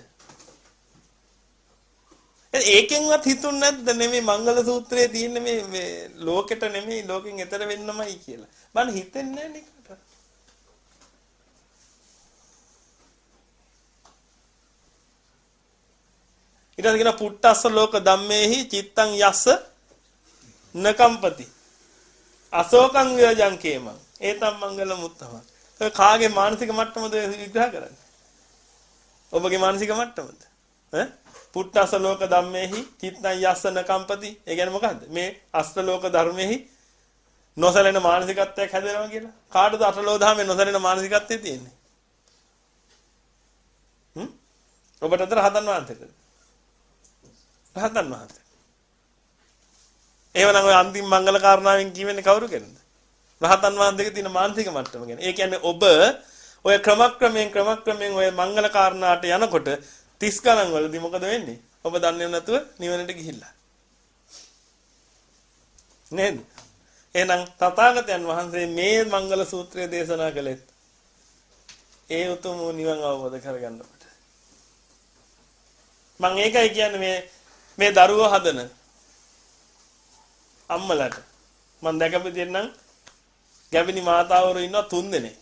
ඒකෙන්වත් හිතුන්නේ නැද්ද? නෙමෙයි මංගල සූත්‍රයේ තියෙන මේ මේ ලෝකෙට නෙමෙයි ලෝකෙන් එතර වෙන්නමයි කියලා. මම හිතෙන්නේ නැහැ නේ ඊට පස්සේ කියන පුට්ටස්ස ලෝක ධම්මේහි චිත්තං යස්ස නකම්පති. අශෝකං විරජං කේමං. ඒතම් මංගල මුත්තම. ඔය කාගේ මානසික මට්ටමද විග්‍රහ කරන්නේ? ඔබගේ මානසික මට්ටමද? ඈ? පුට්ටස්ස ලෝක ධම්මේහි චිත්තං යස්ස නකම්පති ඒ කියන්නේ මොකද්ද මේ අෂ්ට ලෝක ධර්මෙහි නොසැලෙන මානසිකත්වයක් හැදෙනවා කියලා කාටද අටලෝ දහමේ නොසැලෙන මානසිකත්වය තියෙන්නේ හ්ම් ඔබට අතර හදන්න වහන්සේද රහතන් වහන්සේ. එහෙමනම් ඔය අන්තිම මංගල කාරණාවෙන් කියවෙන්නේ කවුරු ගැනද? රහතන් වහන්සේගේ තියෙන මානසික මට්ටම ගැන. ඒ කියන්නේ ඔබ ඔය ක්‍රමක්‍රමයෙන් ක්‍රමක්‍රමයෙන් ඔය මංගල කාරණාට යනකොට 30 ගණන් වලදී මොකද වෙන්නේ? ඔබ දන්නේ නැතුව නිවනට ගිහිල්ලා. නේද? එහෙනම් තථාගතයන් වහන්සේ මේ මංගල සූත්‍රය දේශනා කළෙත් ඒ උතුම් නිවන් අවබෝධ කරගන්නකොට. මම ඒකයි කියන්නේ මේ මේ දරුවෝ හදන අම්මලට මම දැකපු දෙන්නම් ගැබිනි මාතාවරු ඉන්නවා තුන් දෙනෙක්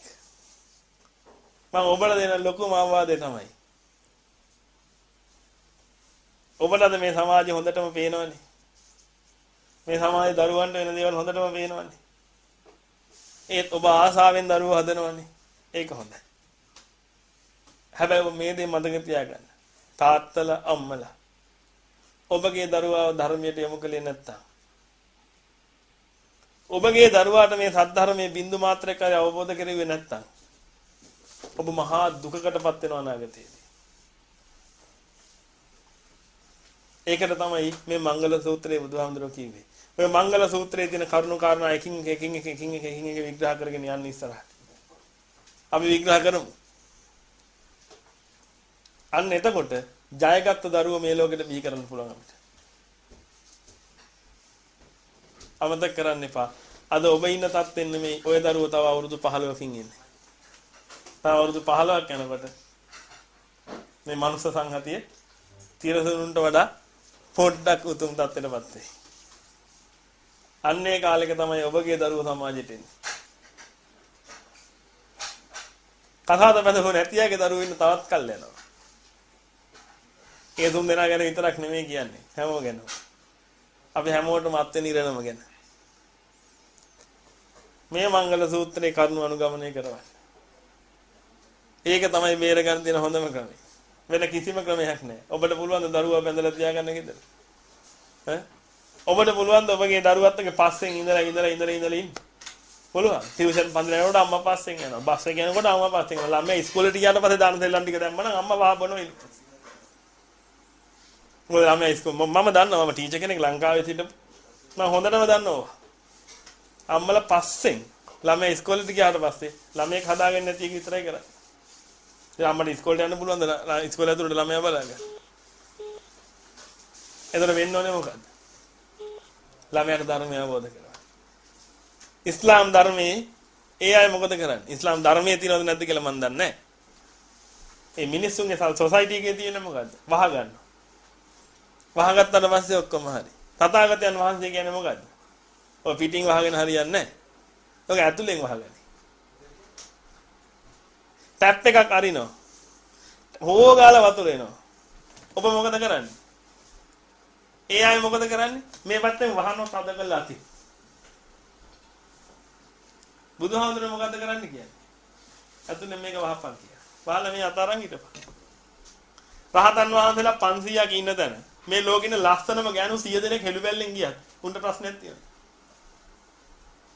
මම ඔබලා දෙන ලොකුම අවවාදය තමයි ඔබලද මේ සමාජය හොඳටම පේනවනේ? මේ සමාජයේ දරුවන්ට වෙන දේවල් හොඳටම පේනවනේ? ඒත් ඔබ ආසාවෙන් දරුවෝ හදනවනේ. ඒක හොඳයි. හැබැයි මේ දේ මතක තියාගන්න. තාත්තලා අම්මලා. ඔබගේ දරුවාව ධර්මයට යොමු කළේ නැත්තම්. ඔබගේ දරුවාට මේ සද්ධර්මයේ බින්දු මාත්‍රයක් හරි අවබෝධ කරුවේ නැත්තම්. ඔබ මහා දුකකටපත් වෙනවා අනාගතයේදී. ඒකට තමයි මේ මංගල සූත්‍රයේ බුදුහාමුදුරුවෝ කිව්වේ. ඔය මංගල සූත්‍රයේ තියෙන කරුණු කාරණා එකින් එකින් එකින් එකින් එක විග්‍රහ කරගෙන යන්න ඉස්සරහට. අපි විග්‍රහ කරමු. අන්න එතකොට ජයගත්ත දරුවෝ මේ ලෝකෙට බිහි කරන්න පුළුවන් අපිට. අමතක කරන්න එපා. අද ඔබ ඉන්න තත්ත්වෙන් නෙමෙයි ওই දරුවෝ තව අවුරුදු 15කින් ඉන්නේ. තව අවුරුදු 15ක් යනකොට මේ මනුස්ස සංහතිය තිරසනුන්ට වඩා පොඩ්ඩක් උතුම් තත්ත්වයටපත් වෙයි. අන්නේ කාලෙක තමයි ඔබගේ දරුවෝ සමාජයට එන්නේ. කතාවද බඳහුව නැතියගේ දරුවෝ ඉන්න තවත් කල් යනවා. ඒ තුන් දෙනා ගැන විතරක් නෙමෙයි කියන්නේ හැමෝම ගැන. අපි හැමෝටම අත්වෙන ඉරණම ගැන. මේ මංගල සූත්‍රයේ කරුණු අනුගමනය කරවන්න. ඒක තමයි බේරගන්න තියෙන හොඳම ක්‍රමය. වෙන කිසිම ක්‍රමයක් නැහැ. ඔබට පුළුවන් ද දරුවා බැඳලා තියාගන්න ගෙදර? ඈ? ඔබට පුළුවන් ද ඔබගේ දරුවත් එක්ක පස්සෙන් ඉඳලා ඉඳලා ඉඳලා ඉඳලා ඉන්න? පුළුවන්. ටියුෂන් පන්තිල යනකොට අම්මා පස්සෙන් යනවා. බස් එක යනකොට අම්මා පස්සෙන් යනවා. ළමයා ඉස්කෝලේට ගියාට පස්සේ දාන දෙල්ලන් ටික දැම්මම නම් අම්මා වහ බොනවා ඉන්න. මොකද ළමයා ඉස්කෝලේ මම දන්නවා මම ටීචර් කෙනෙක් ලංකාවේ සිට මම හොඳටම දන්නවා. අම්මලා පස්සෙන් ළමයා ඉස්කෝලේට ගියාට පස්සේ ළමයෙක් හදාගන්න නැති එක විතරයි කරන්නේ. ඉතින් අම්මට ඉස්කෝලේට යන්න පුළුවන්ද ඉස්කෝලේ ඇතුළට ළමයා බලන්න. එතකොට වෙන්න ඕනේ මොකද්ද? ළමයාට ධර්මය අවබෝධ කරගන්න. ඉස්ලාම් ධර්මයේ ඒ අය මොකද කරන්නේ? ඉස්ලාම් ධර්මයේ තියෙනවද නැද්ද කියලා මම දන්නේ නැහැ. ඒ මිනිස්සුන්ගේ සොසයිටි එකේ තියෙන මොකද්ද? වහ ගන්නවා. වහගත්තට පස්සේ ඔක්කොම හරි. තථාගතයන් වහන්සේ කියන්නේ මොකද්ද? ඔය පිටින් වහගෙන හරියන්නේ නැහැ. ඔක ඇතුලෙන් වහගනි. ටැප් එකක් අරිනවා. හොෝගාලා වතුර එනවා. ඔබ මොකද කරන්නේ? ඒ අය මොකද කරන්නේ? මේ පැත්තෙන් වහනවා සද කරලා අති. බුදුහාමුදුරුවෝ මොකද කරන්නේ කියන්නේ? ඇතුලෙන් මේක වහපන් කියලා. වහලා මේ අතරන් හිටපන්. රහතන් වහන්සේලා 500ක් ඉන්න තැන මේ ලෝකෙින ලස්සනම ගෑනු 100 දෙනෙක් හෙළුබැල්ලෙන් ගියත් උන්ට ප්‍රශ්නයක් තියෙනවා.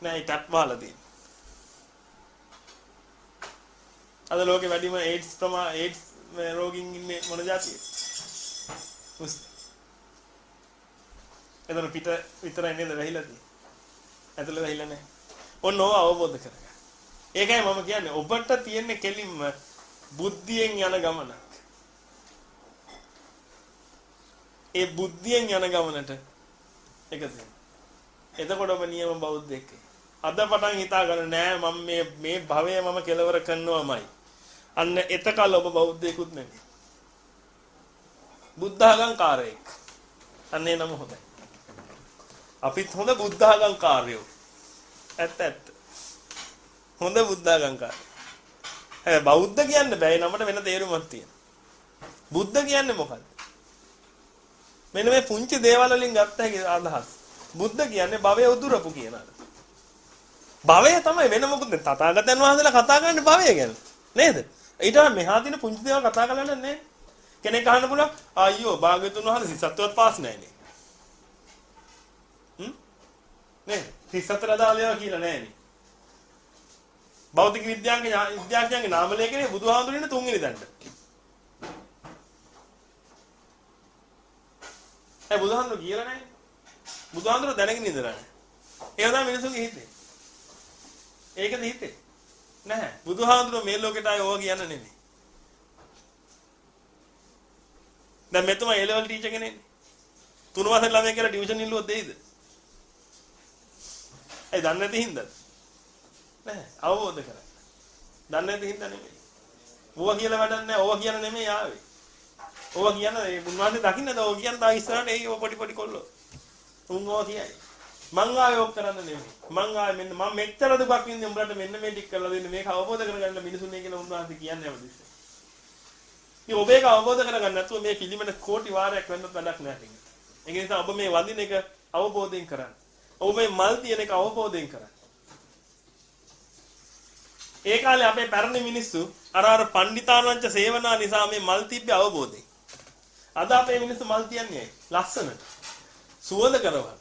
නෑ ටැප් වහලා තියෙනවා. අද ලෝකේ වැඩිම AIDS ප්‍රමා AIDS රෝගීන් ඉන්නේ මොන જાතියද? එතන පිට විතරයි නේද වැහිලා තියෙන්නේ. ඇතුළ වැහිලා නැහැ. ඔන්න ඕව අවබෝධ කරගන්න. ඒකයි මම කියන්නේ ඔබට තියෙන්නේ කෙලින්ම බුද්ධියෙන් යන ගමනක්. ඒ බුද්ධියෙන් යන ගමනට එකද එතකොට ඔබ නියම බෞද්ධයෙක් අද පටන් හිතා ගන්න නෑ මම මේ මේ භවය මම කෙලවර කරනවාමයි. අන්න එතකල් ඔබ බෞද්ධයෙකුත් නෙමෙයි. බුද්ධඝංකාරයෙක්. අන්නේ නම හොඳයි. අපිත් හොඳ බුද්ධඝංකාරයෝ. ඇත්ත ඇත්ත. හොඳ බුද්ධඝංකාරය. හැබැයි බෞද්ධ කියන්න බෑ නමට වෙන තේරුමක් තියෙනවා. බුද්ධ කියන්නේ මොකක්ද? මෙන්න මේ පුංචි දේවල් වලින් ගත්ත හැකි අදහස්. බුද්ධ කියන්නේ භවය උදුරපු කියන අදහස. භවය තමයි වෙන මොකුත් නෙවෙයි. තථාගතයන් වහන්සේලා කතා කරන්නේ භවය ගැන. නේද? ඊට මෙහා තියෙන පුංචි දේවල් කතා කරලා නැහැ. කෙනෙක් අහන්න පුළුවන් අයියෝ භාග්‍යතුන් වහන්සේ සත්‍යවත් පාස් නැහැ නේ. හ්ම්? නේ? තිස්සතර දාලියා කියලා නැහැ නේ. භෞතික විද්‍යාඥ විද්‍යාඥයන්ගේ නාම ලේඛනයේ බුදුහාමුදුරනේ තුන්වෙනි දණ්ඩ. ඒ බුදුහාමුදුර කියලා නැහැ. බුදුහාමුදුර දැනගෙන ඉඳලා නැහැ. ඒක තමයි මිනිසුන්ගේ හිතේ. ඒකද හිතේ? නැහැ. බුදුහාමුදුර මේ ලෝකෙට ආයේ ඕවා කියන්න නෙමෙයි. දැන් මෙතුමා A level ටීචර් කෙනෙක්. තුන වසර ළමයි කියලා ටියුෂන් ඉල්ලුවොත් දෙයිද? ඒ දන්නේ නැති හින්දාද? නැහැ. අවබෝධ කරගන්න. දන්නේ නැති හින්දා නෙමෙයි. ඕවා කියලා වැඩක් නැහැ. ඕවා කියන නෙමෙයි ආවේ. ඕවා කියන ඒ මුන්වහන්සේ දකින්නද ඕවා කියන තා ඉස්සරහට ඒ පොඩි පොඩි කොල්ලෝ. උන් ඕවා කියයි. මං ආවේ ඔක් කරන්න නෙමෙයි. මං ආවේ මෙන්න මම මෙච්චර දුකක් වින්දේ උඹලට මෙන්න මේ ටික කරලා දෙන්න මේක අවබෝධ කරගන්න මිනිසුන්නේ කියලා උන්වහන්සේ කියන්නේ හැමදෙස්සෙ. ඉතින් ඔබ ඒක අවබෝධ කරගන්න නැතුව මේ පිළිමන කෝටි වාරයක් වෙන්නත් වැඩක් නැහැ. ඒක නිසා ඔබ මේ වඳින එක අවබෝධයෙන් කරන්න. ඔබ මේ මල් තියෙන එක අවබෝධයෙන් කරන්න. ඒ කාලේ අපේ පැරණි මිනිස්සු අර අර පණ්ඩිතානංච සේවනා නිසා මේ මල් තිබ්බේ අවබෝධයෙන්. අද අපේ මිනිස්සු මල් තියන්නේ ලස්සනට. සුවඳ කරවන්න.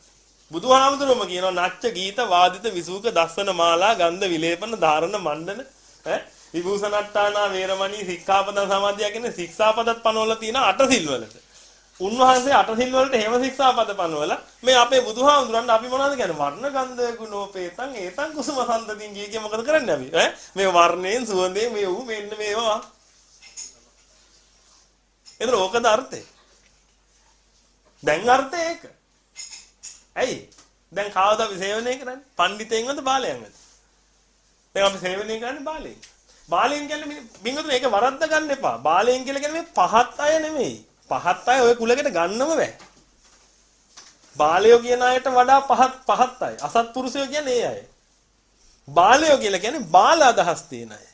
බුදුහාමුදුරුවම කියනවා නච්ච ගීත වාදිත විසූක දස්සන මාලා ගන්ධ විලේපන ධාරණ මණ්ඩන ඈ? විභූෂණට්ටානා වේරමණී සික්ඛාපද සමාධිය කියන ශික්ෂාපදත් පනවලා තියෙන අට සිල් වලට. උන්වහන්සේ අටසිල් වලට හේම ශික්ෂාපද පනවල මේ අපේ බුදුහාමුදුරන් අපි මොනවද කියන්නේ? වර්ණ ගන්ධ ගුණෝපේතං ඒතං කුසුම සම්පතින් කිය කිය මොකද කරන්නේ අපි? ඈ? මේ වර්ණයෙන් සුවඳේ මේ ඌ මෙන්න මේවා. එතන ඕකද අර්ථය? දැන් අර්ථය ඒක. ඇයි දැන් කවදාද අපි සේවනය කරන්නේ පඬිතෙන්වද බාලයෙන්වද දැන් අපි සේවනය කරන්නේ බාලයෙන් බාලයෙන් කියන්නේ බින්දුතුනේ ඒක වරද්ද ගන්න එපා බාලයෙන් කියලා කියන්නේ මේ පහත් අය නෙමෙයි පහත් අය ওই කුලකට ගන්නම බෑ. බාලයෝ කියන අයට වඩා පහත් පහත් අය. අසත්පුරුෂයෝ කියන්නේ ඒ අය. බාලයෝ කියලා කියන්නේ බාල අදහස් තියෙන අය.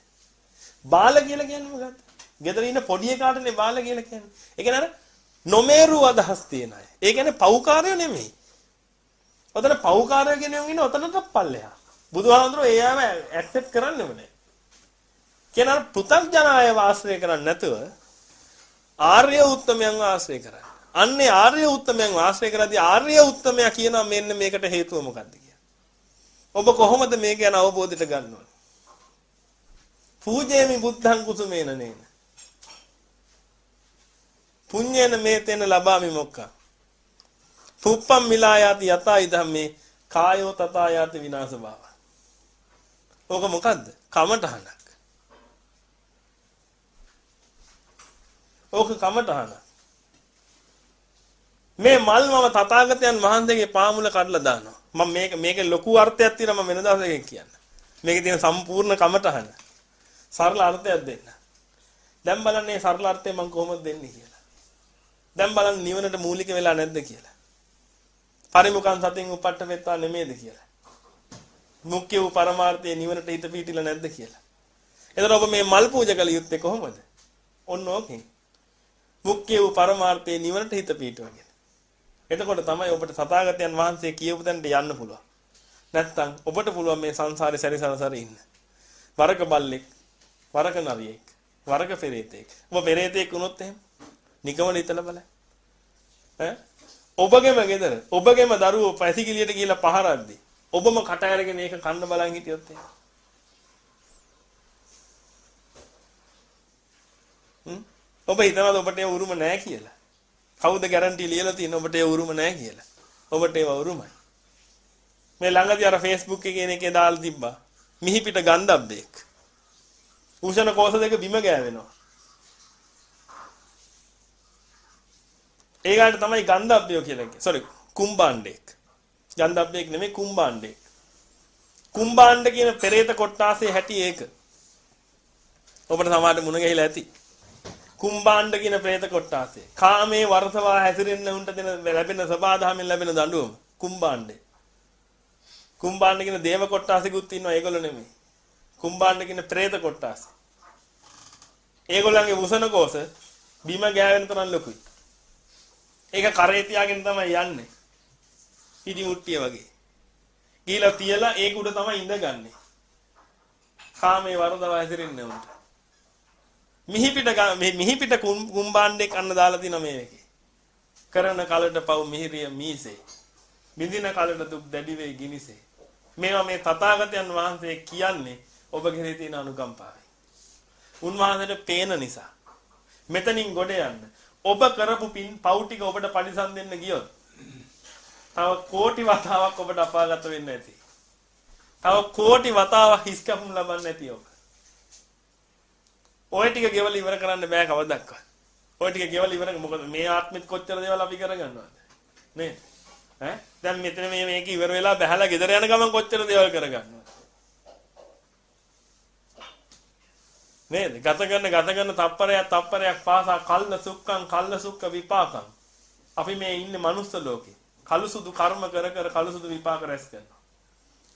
බාල කියලා කියන්නේ මොකක්ද? ගෙදර ඉන්න පොඩි එකාටනේ බාල කියලා කියන්නේ. ඒ කියන්නේ අර නොමේරු අදහස් තියෙන අය. ඒ කියන්නේ පව්කාරයෝ නෙමෙයි. ඔතන පව්කාරයෝ කියන උන් ඉන්නේ ඔතනට පල්ලෙහා. බුදුහාමුදුරුවෝ ඒ අයව ඇක්සෙප්ට් කරන්නේම නැහැ. කියන අර පෘථග්ජන අය වාසය කරන්නේ නැතුව ආර්ය උත්තමයන්ව ආශ්‍රය කරා. අන්නේ ආර්ය උත්තමයන්ව ආශ්‍රය කරද්දී ආර්ය උත්තමයා කියනවා මෙන්න මේකට හේතුව මොකක්ද කියලා. ඔබ කොහොමද මේක ගැන අවබෝධයට ගන්න ඕන? පූජේමි බුද්ධං කුසුමේන නේන. පුඤ්ඤේන මේතේන ලබාමි මොක්කා. පුප්පම් මිලායාති යතා ඉදම්මේ කායෝ තථායාති විනාශ භාව. ඕක මොකද්ද? කමඨහන. ඕක කමටහන. මේ මල් මම තථාගතයන් වහන්සේගේ පාමුල කඩලා දානවා. මම මේක මේක ලොකු අර්ථයක් තියෙනවා මම වෙන දවසකින් කියන්න. මේකේ තියෙන සම්පූර්ණ කමටහන. සරල අර්ථයක් දෙන්න. දැන් බලන්න මේ සරල අර්ථය මම කොහොමද දෙන්නේ කියලා. දැන් බලන්න නිවනට මූලික වෙලා නැද්ද කියලා. පරිමුඛං සතින් උපට්ඨ වෙත්තා නෙමේද කියලා. මුඛ්‍ය වූ පරමාර්ථයේ නිවනට හිත පිටිලා නැද්ද කියලා. එතකොට ඔබ මේ මල් පූජා කළ යුත්තේ කොහොමද? ඔන්න ඕකෙන්. මුක්ඛය වූ පරමාර්ථයේ නිවනට හිත පීඨවගෙන. එතකොට තමයි ඔබට තථාගතයන් වහන්සේ කියපු තැනට යන්න පුළුවන්. නැත්තම් ඔබට පුළුවන් මේ සංසාරේ සැරිසරසර ඉන්න. වරක බල්ලෙක්, වරක නරියෙක්, වරක පෙරේතෙක්. ඔබ පෙරේතෙක් වුණොත් එහෙම නිකමල හිතලා බලන්න. ඈ ඔබගේම ගෙදර, ඔබගේම දරුවෝ පැසිකිලියට ගිහිල්ලා පහරද්දි ඔබම කට අරගෙන ඒක කන්න බලන් හිටියොත් එහෙම. හ්ම් ඔබ හිතනවාද ඔබට ඒ උරුම නැහැ කියලා? කවුද ගැරන්ටි ලියලා තියෙන ඔබට ඒ උරුම නැහැ කියලා? ඔබට ඒව උරුමයි. මේ ළඟදී අර Facebook එකේ එකේ දාලා තිබ්බා. මිහි පිට ගන්ධබ්බෙක්. උෂණ කෝෂ දෙක බිම ගෑවෙනවා. ඒකට තමයි ගන්ධබ්බය කියලා කියන්නේ. සෝරි කුම්බාණ්ඩෙක්. ගන්ධබ්බෙක් නෙමෙයි කුම්බාණ්ඩෙක්. කුම්බාණ්ඩ කියන පෙරේත කොට්ටාසේ හැටි ඒක. ඔබට සමාජයට මුණ ගැහිලා ඇති. කුම්බාණ්ඩ කියන ප්‍රේත කොට්ටාසේ. කාමේ වර්ධවා හැසිරෙන්න උන්ට දෙන ලැබෙන සබාධාමෙන් ලැබෙන දඬුවම කුම්බාණ්ඩේ. කුම්බාණ්ඩ කියන දේව කොට්ටාසෙකුත් ඉන්නවා ඒගොල්ලෝ නෙමෙයි. කුම්බාණ්ඩ කියන ප්‍රේත කොට්ටාසේ. ඒගොල්ලන්ගේ වසන කෝස බිම ගෑවෙන තරම් ලොකුයි. ඒක කරේ තියාගෙන තමයි යන්නේ. පිටි මුට්ටිය වගේ. ගිහිලා තියලා ඒක උඩ තමයි ඉඳගන්නේ. කාමේ වරදවා හැසිරෙන්නේ උන්ට. මිහිපිට මිහිපිට කුම්බාණ්ඩෙක් අන්න දාලා තිනවා මේකේ. කරන කලට පව් මිහිරිය මීසේ. බින්දින කලට දුක් දැඩි වේ ගිනිසේ. මේවා මේ තථාගතයන් වහන්සේ කියන්නේ ඔබ කෙරේ තියෙන අනුකම්පාවයි. උන්වහන්සේට පේන නිසා. මෙතනින් ගොඩ යන්න. ඔබ කරපු පින් පව් ටික ඔබට පරිසම් දෙන්න ගියොත් තව කෝටි වතාවක් ඔබට අපාගත වෙන්න ඇති. තව කෝටි වතාවක් හිස්කම් ලබන්න ඇති ඔබ. ඔය ටික ගෙවලා ඉවර කරන්න බෑ කවදදක්වත්. ඔය ටික ගෙවලා ඉවර මොකද මේ ආත්මෙත් කොච්චර දේවල් අපි කරගන්නවද? නේද? ඈ දැන් මෙතන මේ මේක ඉවර වෙලා බහැලා ගෙදර යන ගමන් කොච්චර දේවල් කරගන්නවද? නේද? ගත කරන ගත කරන තප්පරයක් තප්පරයක් පාසා කල්ල සුක්කං කල්ල සුක්ක විපාකං. අපි මේ ඉන්නේ මනුස්ස ලෝකේ. කළු සුදු කර්ම කර කර කළු සුදු විපාක රැස් කරනවා.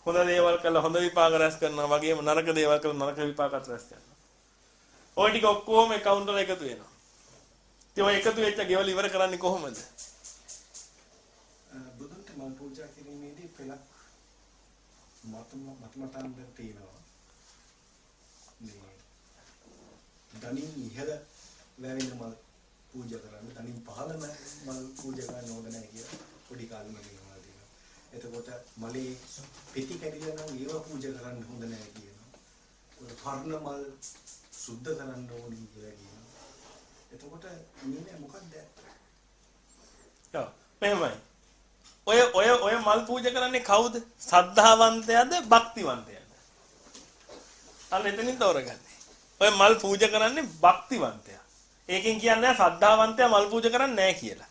හොඳ දේවල් කළා හොඳ විපාක රැස් කරනවා වගේම නරක දේවල් කළා නරක විපාකත් රැස් කරනවා. ওই ටික ඔක්කොම account වල එකතු වෙනවා. ඉතින් ඔය එකතු වෙච්ච ගෙවල් ඉවර කරන්නේ කොහොමද? බුදුන්ට මල් පූජා කිරීමේදී පෙළක් මතම මතමතන්ද තියෙනවා. මේ ධනින් ඉහළ වැවෙන මල් පූජා කරන්න ධනින් පහළ මල් පූජා කරන්න ඕන නැහැ කියලා පොඩි කාලෙම කියනවා තියෙනවා. එතකොට මලේ පෙති කැඩිලා නම් ඒව පූජා කරන්න හොඳ නැහැ කියනවා. ඔය පර්ණ මල් සුද්ධ කරන්න ඕනි කියලා කියනවා. එතකොට නිනේ මොකක්ද? ඔව් මෙහෙමයි. ඔය ඔය ඔය මල් පූජා කරන්නේ කවුද? සද්ධාවන්තයාද භක්තිවන්තයාද? අන්න එතනින් තෝරගන්නේ. ඔය මල් පූජා කරන්නේ භක්තිවන්තයා. ඒකෙන් කියන්නේ සද්ධාවන්තයා මල් පූජා කරන්නේ නැහැ කියලා.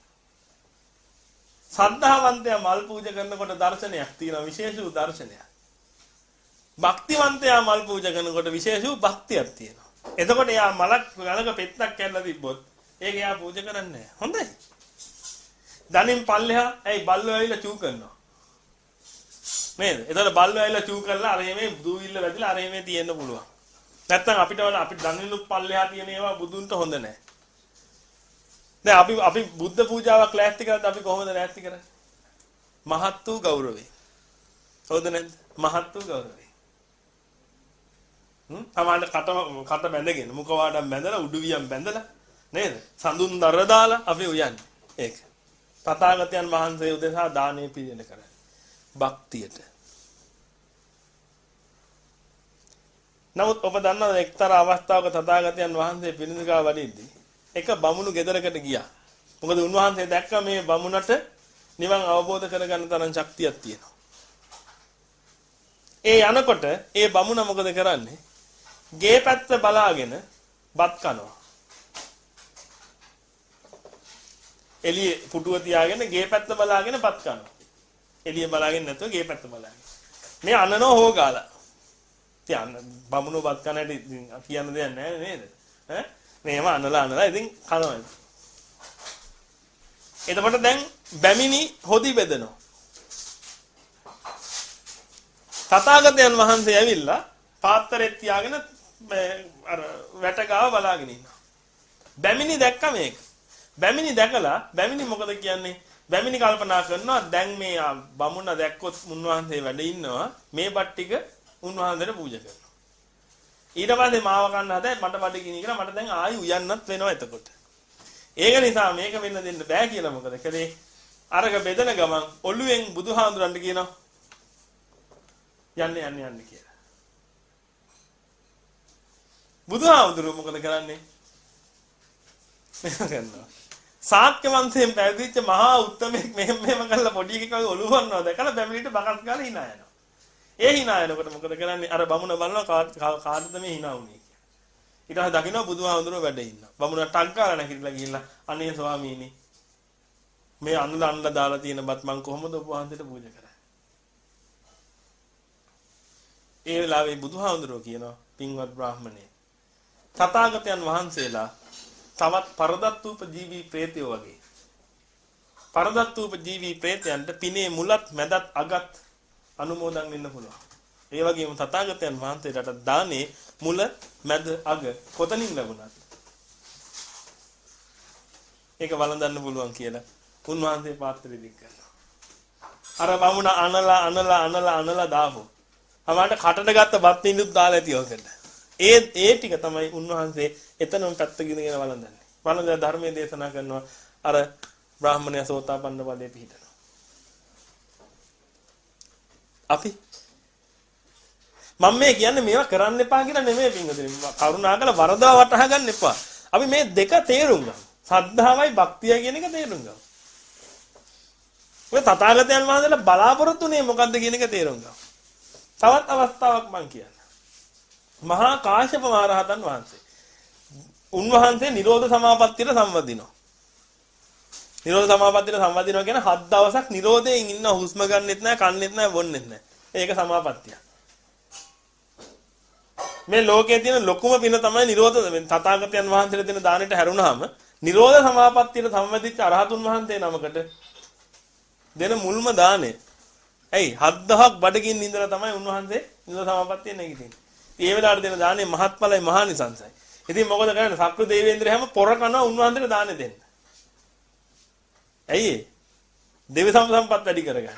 සද්ධාවන්තයා මල් පූජා කරනකොට දර්ශනයක් තියෙනවා විශේෂ වූ දර්ශනයක්. භක්තිවන්තයා මල් පූජා කරනකොට විශේෂ වූ භක්තියක් තියෙනවා. එතකොට එයා මලක් ගලක පෙත්තක් කැල්ලා තිබ්බොත් ඒක එයා පූජා කරන්නේ නැහැ. හොඳයි. දනින් පල්ලෙහා ඇයි බල්ලෝ ඇවිල්ලා චූ කරනවා. නේද? එතකොට බල්ලෝ ඇවිල්ලා චූ කරලා අර මේ දූවිල්ල වැදිලා අර මේ තියෙන්න පුළුවන්. නැත්තම් අපිට වල අපිට දනින්නු පල්ලෙහා තියෙන ඒවා බුදුන්ට හොඳ නැහැ. දැන් අපි අපි බුද්ධ පූජාවක් ලෑස්ති කරද්දී අපි කොහොමද ලෑස්ති කරන්නේ? මහත් වූ ගෞරවය. හොඳ නැද්ද? මහත් වූ ගෞරවය. හ්ම් සමහරට කට කට බැඳගෙන මුඛ වාඩම් බැඳලා උඩුවියම් බැඳලා නේද? සඳුන් දර දාලා අපි උයන්නේ. ඒක. තථාගතයන් වහන්සේ උදෙසා දානේ පිළිදෙන කරන්නේ. භක්තියට. නමුත් ඔබ දන්නවද එක්තරා අවස්ථාවක තථාගතයන් වහන්සේ පිරිනිදගා වඩිද්දී එක බමුණු ගෙදරකට ගියා. මොකද උන්වහන්සේ දැක්ක මේ බමුණට නිවන් අවබෝධ කරගන්න තරම් ශක්තියක් තියෙනවා. ඒ යනකොට ඒ බමුණ මොකද කරන්නේ? ගේ පැත්ත බලාගෙන බත් කනවා. එළියේ පුටුව තියාගෙන ගේ පැත්ත බලාගෙන බත් කනවා. එළිය බලාගෙන නැතුව ගේ පැත්ත බලාගෙන. මේ අනනෝ හොගාලා. තියන්න බමුණු බත් කන හැටි කියන්න දෙයක් නැහැ නේද? ඈ මේව අනලා අනලා ඉතින් කනවා. එතකොට දැන් බැමිණි හොදි බෙදනවා. තථාගතයන් වහන්සේ ඇවිල්ලා පාත්‍රෙත් තියාගෙන අර වැට ගාව බලාගෙන ඉන්නවා. බැමිණි දැක්ක මේක. බැමිණි දැකලා බැමිණි මොකද කියන්නේ? බැමිණි කල්පනා කරනවා දැන් මේ බමුණ දැක්කොත් උන්වහන්සේ වැඩ ඉන්නවා මේ බත් ටික උන්වහන්සේට පූජා කරනවා. ඊට පස්සේ මාව කන්න හදයි මට බඩ ගිනි කියලා මට දැන් ආයි උයන්නත් වෙනවා එතකොට. ඒක නිසා මේක වෙන්න දෙන්න බෑ කියලා මොකද කළේ? අරක බෙදෙන ගමන් ඔළුවෙන් බුදුහාඳුරන්ට කියනවා යන්න යන්න යන්න කියලා. බුදුහාමුදුරුවෝ මොකද කරන්නේ? මෙහෙම කරනවා. ශාක්‍ය වංශයෙන් පැවිදිච්ච මහා උත්තමෙක් මෙහෙම මෙහෙම කරලා පොඩි එකෙක් වගේ ඔළුව වන්නවා දැකලා බැමිලිට බකස් ගාලා hina යනවා. ඒ hina යනකොට මොකද කරන්නේ? අර බමුණ බලනවා කාටද මේ hina වුනේ කියලා. ඊට පස්සේ දකින්න බුදුහාමුදුරුවෝ වැඩ ඉන්නවා. බමුණ ටක් ගාලා නැගිටලා ගිහිල්ලා අනේ ස්වාමීනි මේ අන්නලා අන්නලා දාලා තියෙන බත් මං කොහොමද ඔබ වහන්සේට පූජා කරන්නේ? ඒ වෙලාවේ බුදුහාමුදුරුවෝ කියනවා පින්වත් බ්‍රාහමණේ තථාගතයන් වහන්සේලා තවත් පරදත්තූප ජීවි ප්‍රේතයෝ වගේ. පරදත්තූප ජීවි ප්‍රේතයන්ට පිනේ මුලත් මැදත් අගත් අනුමෝදන් වෙන්න පුළුවන්. ඒ වගේම තථාගතයන් වහන්සේට දානේ මුල මැද අග කොතනින් ලැබුණත් ඒක වළඳන්න පුළුවන් කියලා උන්වහන්සේ පාත්‍රෙ දික් කරනවා. අර බමුණ අනලා අනලා අනලා අනලා දාපො. අමාට කටට ගත්ත බත් නිදුත් දාලා ඇති ඔකට. ඒ ඒ ටික තමයි උන්වහන්සේ එතනම පැත්තකින් ගෙන වළඳන්නේ. වළඳ ධර්මයේ දේශනා කරනවා අර බ්‍රාහමණය සෝතාපන්න ඵලයේ පිහිටනවා. අපි මම මේ කියන්නේ මේවා කරන්න එපා කියලා නෙමෙයි පින්වතුනි. කරුණාකර වරදවා වටහා ගන්න එපා. අපි මේ දෙක තේරුම් ගමු. සද්ධාවයි භක්තිය කියන එක තේරුම් ගමු. ඔය තථාගතයන් වහන්සේලා බලාපොරොත්තුනේ මොකද්ද කියන එක තේරුම් ගමු. තවත් අවස්ථාවක් මම කියන්න. මහා කාශ්‍යප මහරහතන් වහන්සේ. උන්වහන්සේ නිරෝධ සමාපත්තියට සම්වදිනවා. නිරෝධ සමාපත්තියට සම්වදිනවා කියන හත් දවසක් නිරෝධයෙන් ඉන්න හුස්ම ගන්නෙත් නැහැ, කන්නෙත් නැහැ, බොන්නෙත් නැහැ. ඒක සමාපත්තියක්. මේ ලෝකයේ තියෙන ලොකුම පින තමයි නිරෝධ තථාගතයන් වහන්සේලා දෙන දානෙට හැරුණාම නිරෝධ සමාපත්තියට සම්වදිච්ච අරහතුන් වහන්සේ නමකට දෙන මුල්ම දාණය. ඇයි 7000ක් බඩගින්න ඉඳලා තමයි උන්වහන්සේ නිරෝධ සමාපත්තිය නැගිටින්නේ. ඒ වෙලාවට දෙන දාණය මහත්ඵලයි මහානිසංසයි. ඉතින් මොකද කරන්නේ? සක්‍ර දේවේන්ද්‍ර හැම පොර කනවා උන්වහන්සේට දාණය දෙන්න. ඇයි ඒ? දෙවි සම්පත් වැඩි කරගන්න.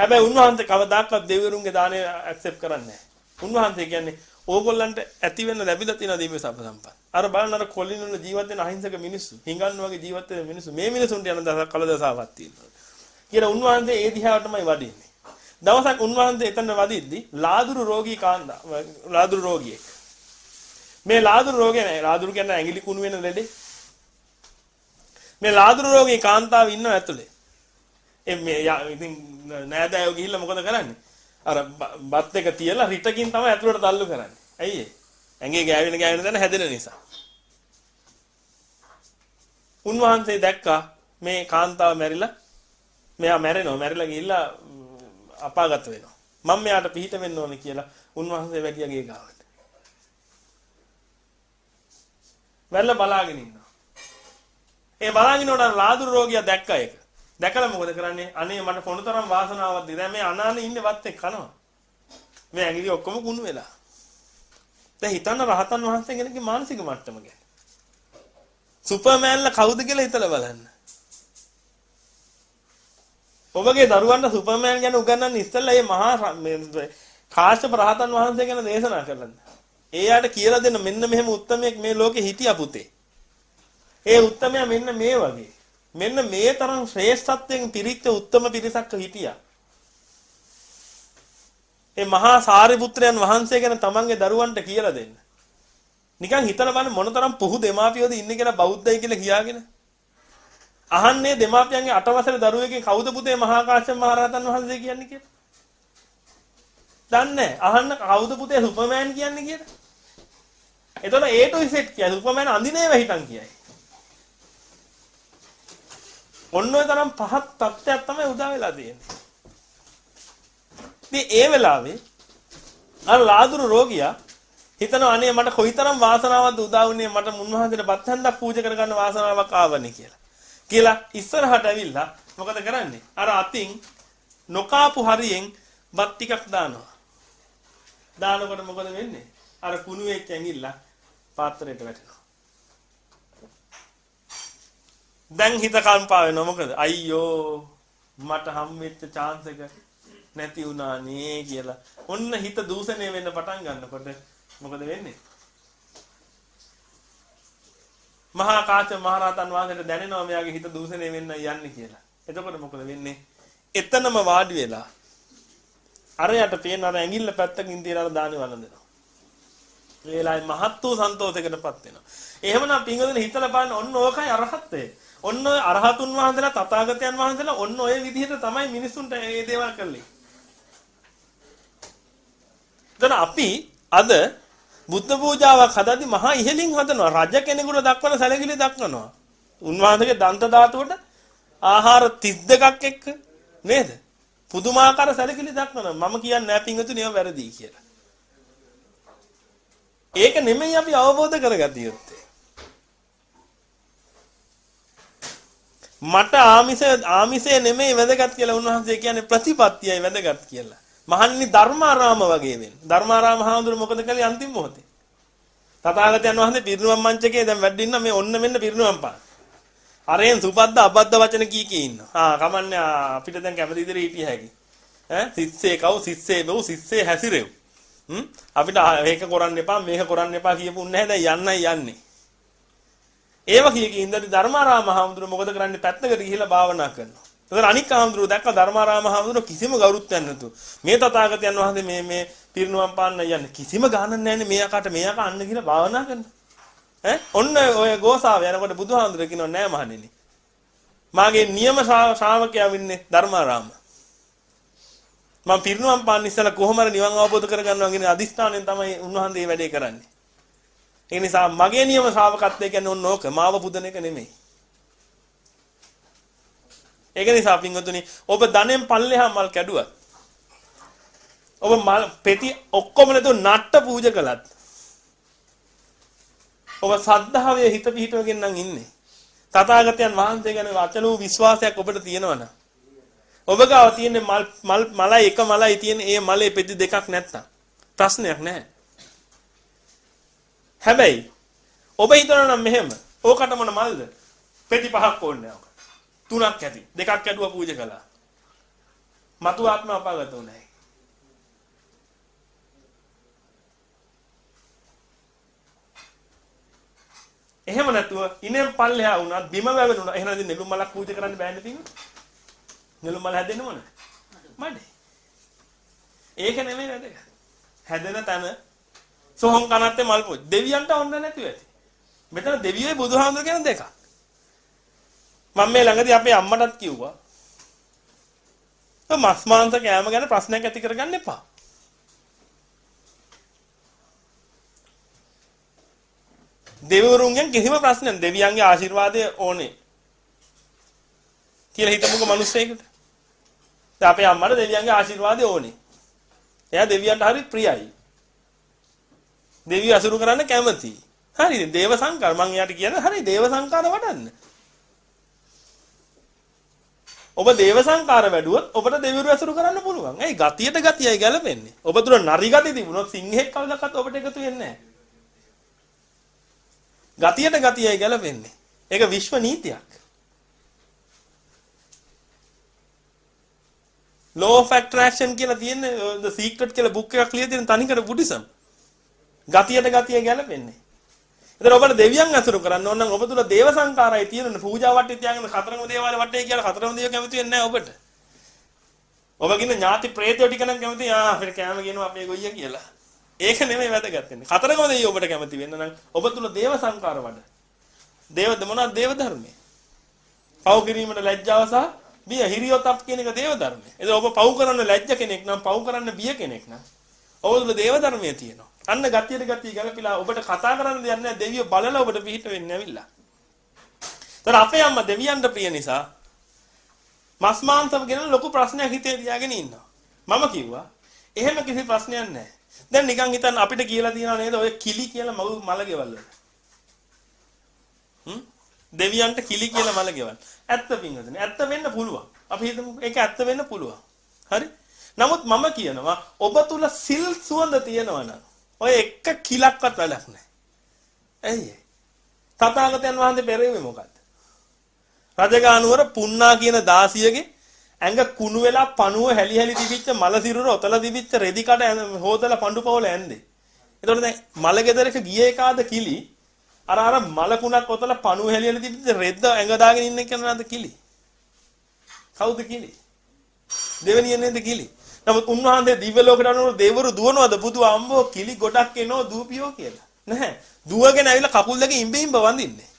හැබැයි උන්වහන්සේ කවදාකවත් දෙවිවරුන්ගේ දාණය ඇක්සෙප්ට් කරන්නේ නැහැ. උන්වහන්සේ කියන්නේ ඕගොල්ලන්ට ඇති වෙන්න ලැබිලා තියෙන දිව්‍ය සම්ප සම්පත්. අර බලන්න අර කොල්ලින් වල ජීවත් වෙන අහිංසක මිනිස්සු, හිඟන්න වගේ ජීවත් වෙන මිනිස්සු මේ මිනිසුන්ට යන දවසක් කල දසාවක් තියෙනවා. කියලා උන්වහන්සේ ඒ දිහාවටමයි වඩින්නේ. දවසක් උන්වහන්සේ එතන වදිද්දි ලාදුරු රෝගී කාන්දා ලාදුරු රෝගියෙක්. මේ ලාදුරු රෝගේ නෑ ලාදුරු කියන්නේ ඇඟිලි කුණු වෙන ලෙඩේ. මේ ලාදුරු රෝගී කාන්තාව ඉන්නව ඇතුලේ. ඒ මේ ඉතින් නෑදෑයෝ ගිහිල්ලා මොකද කරන්නේ? අර බත් එක තියලා රිටකින් තමයි ඇතුලට තල්ලු කරන්නේ. ඇයි ඒ? ඇඟේ ගෑවෙන ගෑවෙන තැන හැදෙන නිසා. උන්වහන්සේ දැක්කා මේ කාන්තාව මැරිලා මෙයා මැරෙනවා මැරිලා ගිහිල්ලා අපාගත වෙනවා. මම මෙයාට පිහිට වෙන්න ඕනේ කියලා උන්වහන්සේ වැඩියගේ ගාවට. වැල්ල බලාගෙන ඉන්නවා. ඒ බලාගෙන උඩ ලාදුරු රෝගියා දැක්ක එක. දැකලා මොකද කරන්නේ? අනේ මට කොනතරම් වාසනාවක්ද? දැන් මේ අනානේ ඉන්නේ වත් එක්ක කනවා. මේ ඇඟිලි ඔක්කොම කුණු වෙලා. දැන් හිතන්න රහතන් වහන්සේ කෙනෙක්ගේ මානසික මට්ටම ගැන. සුපර්මෑන්ලා කවුද කියලා හිතලා බලන්න. ඔබගේ දරුවන්ට සුපර්මෑන් ගැන උගන්වන්න ඉස්සෙල්ලා මේ මහා කාශ්‍යප රහතන් වහන්සේ ගැන දේශනා කළා. එයාට කියලා දෙන්න මෙන්න මෙහෙම උත්මයෙක් මේ ලෝකේ හිටියා පුතේ. ඒ උත්මයා මෙන්න මේ වගේ. මෙන්න මේ තරම් ශ්‍රේෂ්ඨත්වයෙන් පිරිච්ච උත්තම පිරිසක් හිටියා. ඒ මහා සාරිපුත්‍රයන් වහන්සේ ගැන තමන්ගේ දරුවන්ට කියලා දෙන්න. නිකන් හිතලා බලන්න මොනතරම් පුහු දෙමාපියෝද ඉන්නේ කියලා බෞද්ධයි කියලා කියාගෙන. අහන්නේ දෙමාපියන්ගේ අටවසර දරුවෙක්ගේ කවුද පුතේ මහා කාශ්‍යප මහ රහතන් වහන්සේ කියන්නේ කියලා. දන්නේ අහන්න කවුද පුතේ සුපර්මෑන් කියන්නේ කියලා. එතකොට A to Z කියයි සුපර්මෑන් අඳිනේ වැහිටන් කියයි. ඔන්න ඔය තරම් පහත් තත්ත්වයක් තමයි උදා වෙලා තියෙන්නේ. ඉතින් ඒ වෙලාවේ අර ලාදුරු රෝගියා හිතනවා අනේ මට කොයිතරම් වාසනාවක්ද උදා වුණේ මට මුන්වහන්සේට බත් හන්දක් පූජා කරගන්න වාසනාවක් ආවනේ කියලා. කියලා ඉස්සරහට ඇවිල්ලා මොකද කරන්නේ? අර අතින් නොකාපු හරියෙන් බත් ටිකක් දානවා. දානකොට මොකද වෙන්නේ? අර කුණු වෙච්ච ඇඟිල්ල පාත්‍රයට වැටෙනවා. දැන් හිත කම්පා වෙනවා. මොකද? අයියෝ මට හම්බෙච්ච chance එක නැති වුණා නේ කියලා. ඔන්න හිත දූෂණය වෙන්න පටන් ගන්නකොට මොකද වෙන්නේ? මහා කාශ්‍යප මහරහතන් වහන්සේට දැනෙනවා මෙයාගේ හිත දූෂණය වෙන්න යන්නේ කියලා. එතකොට මොකද වෙන්නේ? එතනම වාඩි වෙලා අරයට පේන අර ඇඟිල්ල පැත්තකින් තියලා දානි වළඳනවා. ඒ වෙලාවේ මහත් වූ සන්තෝෂයකටපත් වෙනවා. එහෙමනම් පින්වදින හිතලා බලන්න ඔන්න ඕකයි අරහත්ත්වය ඔන්න ඔය අරහතුන් වහන්සේලා තථාගතයන් වහන්සේලා ඔන්න ඔය විදිහට තමයි මිනිසුන්ට මේ දේවල් කළේ. දැන් අපි අද බුද්ධ පූජාවක් හදද්දි මහා ඉහලින් හදනවා. රජ කෙනෙකුට දක්වන සැලකිලි දක්වනවා. උන්වහන්සේගේ දන්ත ධාතුවට ආහාර 32ක් එක්ක නේද? පුදුමාකාර සැලකිලි දක්වනවා. මම කියන්නේ නෑ පිංගුතුනි ඒවා වැරදි කියලා. ඒක නෙමෙයි අපි අවබෝධ කරගatiya යුත්තේ. මට ආමිෂ ආමිෂය නෙමෙයි වැදගත් කියලා උන්වහන්සේ කියන්නේ ප්‍රතිපත්තියයි වැදගත් කියලා. මහන්නේ ධර්මාරාම වගේ වෙන්න. ධර්මාරාම හාමුදුරුවෝ මොකද කළේ අන්තිම මොහොතේ? තථාගතයන් වහන්සේ පිරිනුවම් මංචකේ දැන් වැඩින්න මේ ඔන්න මෙන්න පිරිනුවම් පාන. අරෙන් සුබද්ද අබද්ද වචන කී කී ඉන්නවා. ආ කමන්නේ අපිට දැන් කැමති විදිහට හිටිය හැකි. ඈ සිස්සේ කව් සිස්සේ බෝ සිස්සේ හැසිරෙව්. හ්ම් අපිට මේක කරන්න එපා මේක කරන්න එපා කියපු නැහැ දැන් යන්නයි යන්නේ. ඒව කිය කී ඉඳලා ධර්මාරාම හාමුදුරුවෝ මොකද කරන්නේ පැත්තකට ගිහිල්ලා භාවනා කරනවා. එතන අනික් හාමුදුරුවෝ දැක්ක ධර්මාරාම හාමුදුරුවෝ කිසිම ගෞරවයක් නැතු. මේ තථාගතයන් වහන්සේ මේ මේ පිරිනුවම් පාන්න යන්නේ කිසිම ගානක් නැන්නේ මේ යකට මේ යක අන්න කියලා භාවනා කරනවා. ඈ ඔන්න ඔය ගෝසාව යනකොට බුදුහාමුදුරුවෝ කියනවා නෑ මහණෙනි. මාගේ නියම ශ්‍රාවකයා වෙන්නේ ධර්මාරාම. මම පිරිනුවම් පාන්න ඉස්සලා කොහොම හරි නිවන් අවබෝධ කරගන්නවා කියන අදිස්ථානයෙන් තමයි උන්වහන්සේ මේ වැඩේ කරන්නේ. ඒ නිසා මගේ නියම ශ්‍රාවකත්වය කියන්නේ ඕන ඕක මාව පුදන එක නෙමෙයි. ඒක නිසා පින්වතුනි ඔබ ධනෙන් පල්ලෙහා මල් කැඩුවත් ඔබ මල් පෙති ඔක්කොම නැතුව නට්ට පූජා කළත් ඔබ සද්ධාවේ හිත පිහිටවගෙන නම් ඉන්නේ. තථාගතයන් වහන්සේ ගැන අචල වූ විශ්වාසයක් ඔබට තියෙනවනම් ඔබ ගාව තියෙන මල් මල් මලයි එක මලයි තියෙන ඒ මලේ පෙති දෙකක් නැත්තම් ප්‍රශ්නයක් නැහැ. හැබැයි ඔබ හිතනවා නම් මෙහෙම ඕකට මොන මල්ද? පෙති පහක් ඕනේ නැහැ. තුනක් ඇති. දෙකක් ඇදුවා පූජා කළා. මතු ආත්ම අපාගත උනායි. එහෙම නැතුව ඉනෙන් පල්ලෙහා වුණත් බිම වැවෙනුණා. එහෙනම් ඉතින් නෙළුම් මලක් පූජා කරන්න බෑනේ තියෙන්නේ. නෙළුම් මල හැදෙන්න මොන? මඩේ. ඒක නෙමෙයි වැදගත්. හැදෙන තැන සෝහම් කනත්තේ මල් පොත්. දෙවියන්ට ඕන නැතුව ඇති. මෙතන දෙවියෝයි බුදුහාමුදුර කියන දෙකක්. මම මේ ළඟදී අපේ අම්මටත් කිව්වා. මස් මාංශ කෑම ගැන ප්‍රශ්නයක් ඇති කරගන්න එපා. දෙවිවරුන්ගෙන් කිසිම ප්‍රශ්නයක් දෙවියන්ගේ ආශිර්වාදය ඕනේ. කියලා හිතමුකෝ මිනිස්සෙකුට. දැන් අපේ අම්මට දෙවියන්ගේ ආශිර්වාදය ඕනේ. එයා දෙවියන්ට හරි ප්‍රියයි. දෙවියෝ අසුරු කරන්න කැමතියි. හරිද? දේව සංකාර මම එයාට කියන්නේ හරි දේව සංකාර වඩන්න. ඔබ දේව සංකාර වැඩුවොත් ඔබට දෙවිවරු අසුරු කරන්න පුළුවන්. ඇයි ගතියට ගතියයි ගැලපෙන්නේ. ඔබ තුර නරි ගති තිබුණොත් සිංහෙක් කවදාවත් ඔබට එකතු වෙන්නේ නැහැ. ගතියට ගතියයි ගැලපෙන්නේ. ඒක විශ්ව නීතියක්. law of attraction කියලා තියෙන the secret කියලා බුක් එකක් ලියලා තියෙන තනිකර බුද්දිසම්. ගතියට ගතිය ගැලපෙන්නේ. එතන ඔබට දෙවියන් අසුරු කරන්න ඕන නම් ඔබ තුල දේව සංකාරය තියෙන පූජා වටේ තියාගෙන කතරගම දේවාලේ වටේ කියලා කතරගම දේව කැමති වෙන්නේ නැහැ ඔබට. ඔබ කියන ඥාති ප්‍රේතයෝ ටික නම් කැමති ආ අපිට කැම කියනවා අපේ ගොයියා කියලා. ඒක නෙමෙයි වැදගත් වෙන්නේ. කතරගම දෙවියෝ ඔබට කැමති වෙන්න නම් ඔබ තුල දේව සංකාර වඩ. දේවද මොනවද දේව ධර්මය? පව් කිරීමට ලැජ්ජාව සහ බිය හිරියොතප් කියන එක දේව ධර්මය. එතකොට ඔබ පව් කරන්න ලැජ්ජ කෙනෙක් නම් පව් කරන්න බිය කෙනෙක් නම් ඔබ තුල දේව ධර්මය තියෙනවා. අන්න ගතියට ගතිය ගැලපිලා ඔබට කතා කරන්න දෙයක් නැහැ දෙවියෝ බලලා ඔබට පිහිට වෙන්නේ නැවිලා. ඒතර අපේ අම්මා දෙවියන්ට ප්‍රිය නිසා මස් මාංශව ගැන ලොකු ප්‍රශ්නයක් හිතේ තියාගෙන ඉන්නවා. මම කිව්වා එහෙම කිසි ප්‍රශ්නයක් නැහැ. දැන් නිකන් හිතන්න අපිට කියලා තියනවා නේද ඔය කිලි කියලා මල ගෙවල් වල. හ්ම් දෙවියන්ට කිලි කියලා මල ගෙවල්. ඇත්ත පින්වතුනි. ඇත්ත වෙන්න පුළුවන්. අපි හිතමු ඒක ඇත්ත වෙන්න පුළුවන්. හරි? නමුත් මම කියනවා ඔබ තුල සිල් සුවඳ තියෙනවා නම් ඔය එක කිලක්වත් වැඩක් නැහැ. ඇයි ඒ? තථාගතයන් වහන්සේ පෙරෙන්නේ මොකද්ද? රජගානුවර පුන්නා කියන දාසියගේ ඇඟ කුණු වෙලා පණුව හැලි හැලි තිබිච්ච මල සිරුර ඔතල තිබිච්ච රෙදි කඩ හොදලා පඳු පවල ඇන්දේ. එතකොට දැන් මල ගෙදරක ගියේ කාද කිලි අර අර මල කුණක් ඔතල පණුව හැලි හැලි තිබිච්ච රෙද්ද ඇඟ දාගෙන ඉන්න කෙනාද කිලි? කවුද කිලි? දෙවෙනිය නේද කිලි? නමුත් උන්වහන්සේ දිව්‍ය ලෝකයට අනුව දෙවරු දුවනවද බුදු අම්බෝ කිලි ගොඩක් එනෝ දූපියෝ කියලා. නැහැ. දුවගෙන ඇවිල්ලා කකුල් දෙක ඉඹ ඉඹ වඳින්නේ.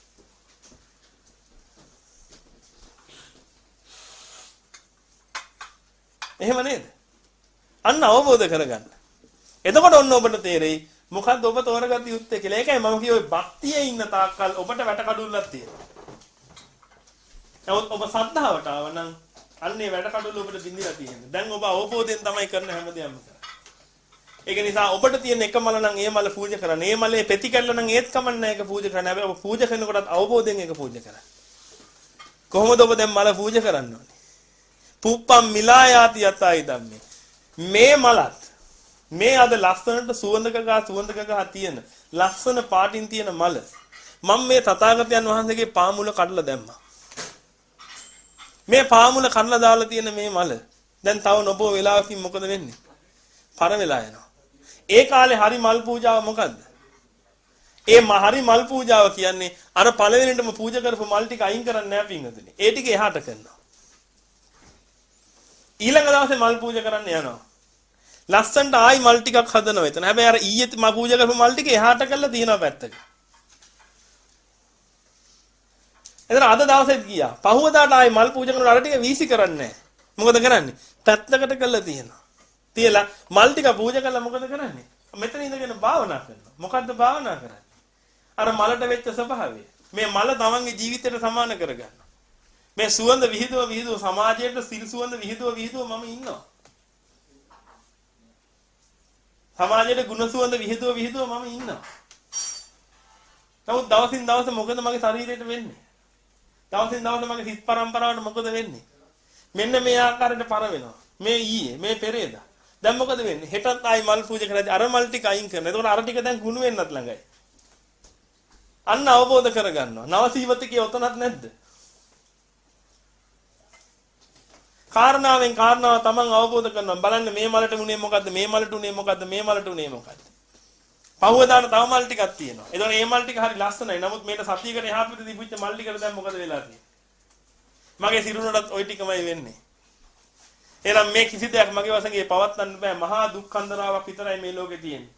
එහෙම නේද? අන්න අවබෝධ කරගන්න. එතකොට ඔන්න ඔබට තේරෙයි මොකද්ද ඔබ තෝරගත්ත යුත්තේ කියලා. ඒකයි මම කිව්වේ භක්තියේ ඉන්න තාක්කල් ඔබට වැට කඩුල්ලක් තියෙනවා. නමුත් ඔබ සද්ධාවට ආව නම් අන්නේ වැඩ කටයුතු ඔබට බින්දිලා තියෙන්නේ. දැන් ඔබ අවබෝධයෙන් තමයි කරන හැමදේම ඒක නිසා ඔබට තියෙන එක මල නම් ඒ මල පූජා කරන්න. ඒ මලේ පෙති කැල්ල නම් ඒත් කමන්නේ ඒක පූජා කරන්න. හැබැයි ඔබ පූජා කරනකොටත් අවබෝධයෙන් ඒක පූජා කරන්න. කොහොමද ඔබ දැන් මල පූජා කරන්න ඕනේ? පුප්පම් මිලායාති යතයි ධම්මේ. මේ මලත් මේ අද ලස්සනට සුවඳක ගා සුවඳක ගා තියෙන ලස්සන පාටින් තියෙන මල මම මේ තථාගතයන් වහන්සේගේ පාමුල කඩලා දැම්මා. මේ පාමුල කඩලා දාලා තියෙන මේ මල දැන් තව නොබෝ වෙලාවකින් මොකද වෙන්නේ? පර වෙලා යනවා. ඒ කාලේ හරි මල් පූජාව මොකද්ද? ඒ හරි මල් පූජාව කියන්නේ අර පළවෙනිටම පූජා කරපු මල් ටික අයින් කරන්නේ නැහැ පින්වතුනි. ඒ ටික එහාට කරනවා. ඊළඟ දවසේ මල් පූජා කරන්න යනවා. ලස්සන්ට ආයි මල් ටිකක් හදනවා එතන. හැබැයි අර ඊයේ මම පූජා කරපු මල් ටික එහාට කරලා තියෙනවා පැත්තක. එතන අද දවසෙත් ගියා. පහුවදාට ආයි මල් පූජා කරනකොට අර ටික වීසි කරන්නේ නැහැ. මොකද කරන්නේ? පැත්තකට කරලා තියෙනවා. තියලා මල් ටික පූජා කළා මොකද කරන්නේ? මෙතන ඉඳගෙන භාවනා කරනවා. මොකද්ද භාවනා කරන්නේ? අර මලට වෙච්ච ස්වභාවය. මේ මල තමන්ගේ ජීවිතයට සමාන කරගන්නවා. මේ සුවඳ විහිදුව විහිදුව සමාජයට සිල් සුවඳ විහිදුව විහිදුව මම ඉන්නවා. සමාජයට ගුණ සුවඳ විහිදුව විහිදුව මම ඉන්නවා. නමුත් දවසින් දවස මොකද මගේ ශරීරයට වෙන්නේ? දවසින් දවස මගේ හිත් පරම්පරාවට මොකද වෙන්නේ? මෙන්න මේ ආකාරයට පර වෙනවා. මේ ඊයේ මේ පෙරේදා දැන් මොකද වෙන්නේ? හෙටත් ආයි මල් පූජා කරද්දී අර මල් ටික අයින් කරනවා. එතකොට අර ටික දැන් කුණු වෙන්නත් ළඟයි. අන්න අවබෝධ කරගන්නවා. නවසීවතිකේ ඔතනත් නැද්ද? කාරණාවෙන් කාරණාව තමන් අවබෝධ කරනවා. බලන්න මේ මලට උනේ මොකද්ද? මේ මලට උනේ මොකද්ද? මේ මලට උනේ මොකද්ද? පහුවදාන තව මල් ටිකක් තියෙනවා. එතකොට මේ මල් ටික හරි ලස්සනයි. නමුත් මේක සතියකට එහා පිට තිබුච්ච මල් ටිකට දැන් මොකද වෙලා තියෙන්නේ? මගේ සිරුරටත් ওই ටිකමයි වෙන්නේ. එහෙනම් මේ කිසි දෙයක් මගේ වශයෙන් පවත්වන්න බෑ. මහා දුක්ඛන්දරාවක් විතරයි මේ ලෝකේ තියෙන්නේ.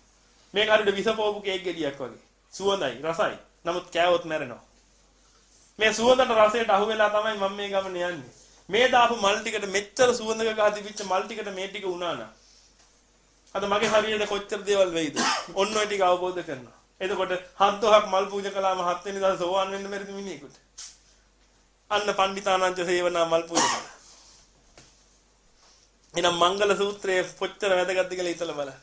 මේක හරියට විසපෝපු කේක් ගෙඩියක් වගේ. සුවඳයි, රසයි. නමුත් කෑවොත් මැරෙනවා. මේ සුවඳට රසයට අහු වෙලා තමයි මම මේ ගමන යන්නේ. මේ දාපු මල් ටිකට මෙච්චර සුවඳක ගහ තිබිච්ච මල් ටිකට මේ ටික උනා නම් අද මගේ හරියට කොච්චර දේවල් වෙයිද? ඔන්න ඔය ටික අවබෝධ කරනවා. එතකොට හත් දොහක් මල් පූජා කළාම හත් වෙනි දවසේ සෝවන් වෙන්න බැරිද මිනිහෙකුට? අන්න පණ්ඩිතානන්ත සේවනා මල් පූජා කළා. එහෙනම් මංගල සූත්‍රයේ කොච්චර වැදගත්ද කියලා හිතලා බලන්න.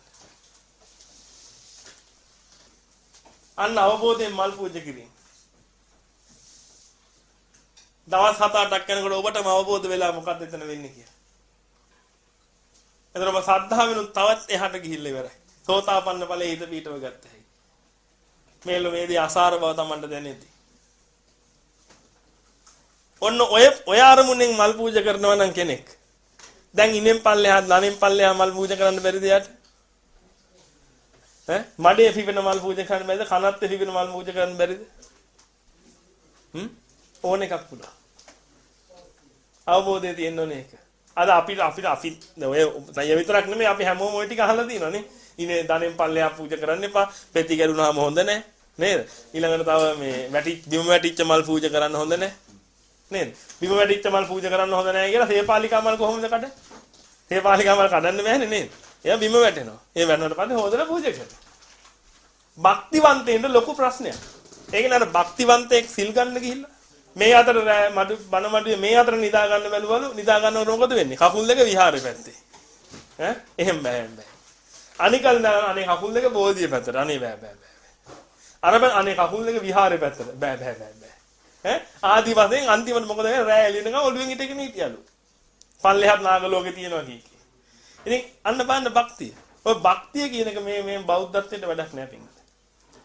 අන්න අවබෝධයෙන් මල් පූජා කිරීම. දවස් 7-8ක් යනකොට ඔබටම අවබෝධ වෙලා මොකක්ද එතන වෙන්නේ කියලා. එතන ඔබ සද්ධාවෙනුත් තවත් එහාට ගිහිල්ලා ඉවරයි. සෝතාපන්න ඵලයේ හිත පීඨව ගත්ත හැකි. මේ ලෝමේදී අසාර බව Tamanට දැනෙති. ඔන්න ඔය ඔය අරමුණෙන් මල් පූජා කරනවා නම් කෙනෙක් දැන් ඉනෙන් පල්ලෙහා ධනෙන් පල්ලෙහා මල් පූජා කරන්න බැරිද යාට? ඈ මඩේ පිපෙන මල් පූජා කරන්න බැරිද? කනත් පිපෙන මල් පූජා කරන්න බැරිද? හ්ම් ඕන එකක් පුළුවන්. අවබෝධය තියෙන්න ඕනේ ඒක. අද අපිට අපිට අපි ඔය නය විතරක් නෙමෙයි අපි හැමෝම ওই ටික අහලා තියෙනවානේ. ඉනේ ධනෙන් පල්ලෙහා පූජා කරන්න එපා. පෙති ගැරුණාම හොඳ නැහැ. නේද? ඊළඟට තව මේ වැටි බිම වැටිච්ච මල් පූජා කරන්න හොඳ නැහැ. නේද? බිම වැටිච්ච මල් පූජා කරන්න හොඳ නැහැ කියලා සේපාලිකා මල් කොහොමද කඩ? සේපාලිකා මල් කඩන්න බෑනේ නේද? එයා බිම වැටෙනවා. ඒ වැටුණාට පස්සේ හොදලා පූජා කරනවා. භක්තිවන්තයින්ට ලොකු ප්‍රශ්නයක්. ඒක නේද භක්තිවන්තයෙක් සිල් ගන්න ගිහිල්ලා මේ අතර මඩු බන මඩුවේ මේ අතර නිදා ගන්න බැලුවලු නිදා ගන්නකොට මොකද වෙන්නේ? කකුල් දෙක විහාරේ පැත්තේ. ඈ එහෙම බෑ බෑ. අනිකල් අනේ කකුල් දෙක බෝධිය පැත්තට. අනේ බෑ බෑ බෑ. අර බෑ අනේ කකුල් දෙක විහාරේ පැත්තට. බෑ බෑ බෑ බෑ. ඈ ආදි වශයෙන් අන්තිමට මොකද වෙන්නේ? රෑ එළිනකම් ඔළුවෙන් හිටගෙන හිටියලු. පල්ලෙහාත් නාග ලෝකේ තියෙනවා කී කී. ඉතින් අන්න බලන්න භක්තිය. ඔය භක්තිය කියන එක මේ මේ බෞද්ධත්වයට වැඩක් නෑ පින්වල.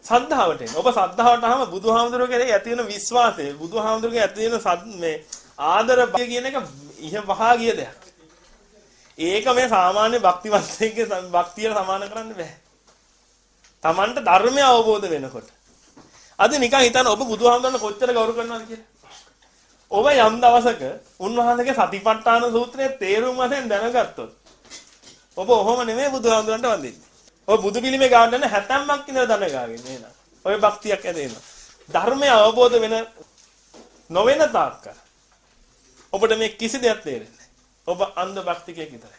සද්ධාවට එන්න. ඔබ සද්ධාවට ආවම බුදුහාමුදුරුවෝ කෙරෙහි ඇති වෙන විශ්වාසය, බුදුහාමුදුරුවෝ ඇති වෙන මේ ආදර භක්තිය කියන එක ඉහ වහා ගිය දෙයක්. ඒක මේ සාමාන්‍ය භක්තිවන්තයෙක්ගේ භක්තියට සමාන කරන්න බෑ. Tamanට ධර්මය අවබෝධ වෙනකොට. අද නිකන් හිතන්න ඔබ බුදුහාමුදුරන් කොච්චර ගෞරව කරනවද කියලා. ඔබ යම් දවසක උන්වහන්සේගේ සතිපට්ඨාන සූත්‍රයේ තේරුම වශයෙන් දැනගත්තොත් ඔබ ඔහොම නෙමෙයි බුදුහාමුදුරන්ට වඳින්නේ. ඔය බුදු පිළිමේ ගාන්න යන හැතැම්මක් ඉඳලා දන ගාගෙන එන. ඔය භක්තියක් ඇදෙන. ධර්මය අවබෝධ වෙන නොවන තාක්ක ඔබට මේ කිසි දෙයක් තේරෙන්නේ ඔබ අන්ධ භක්තිකයෙක් විතරයි.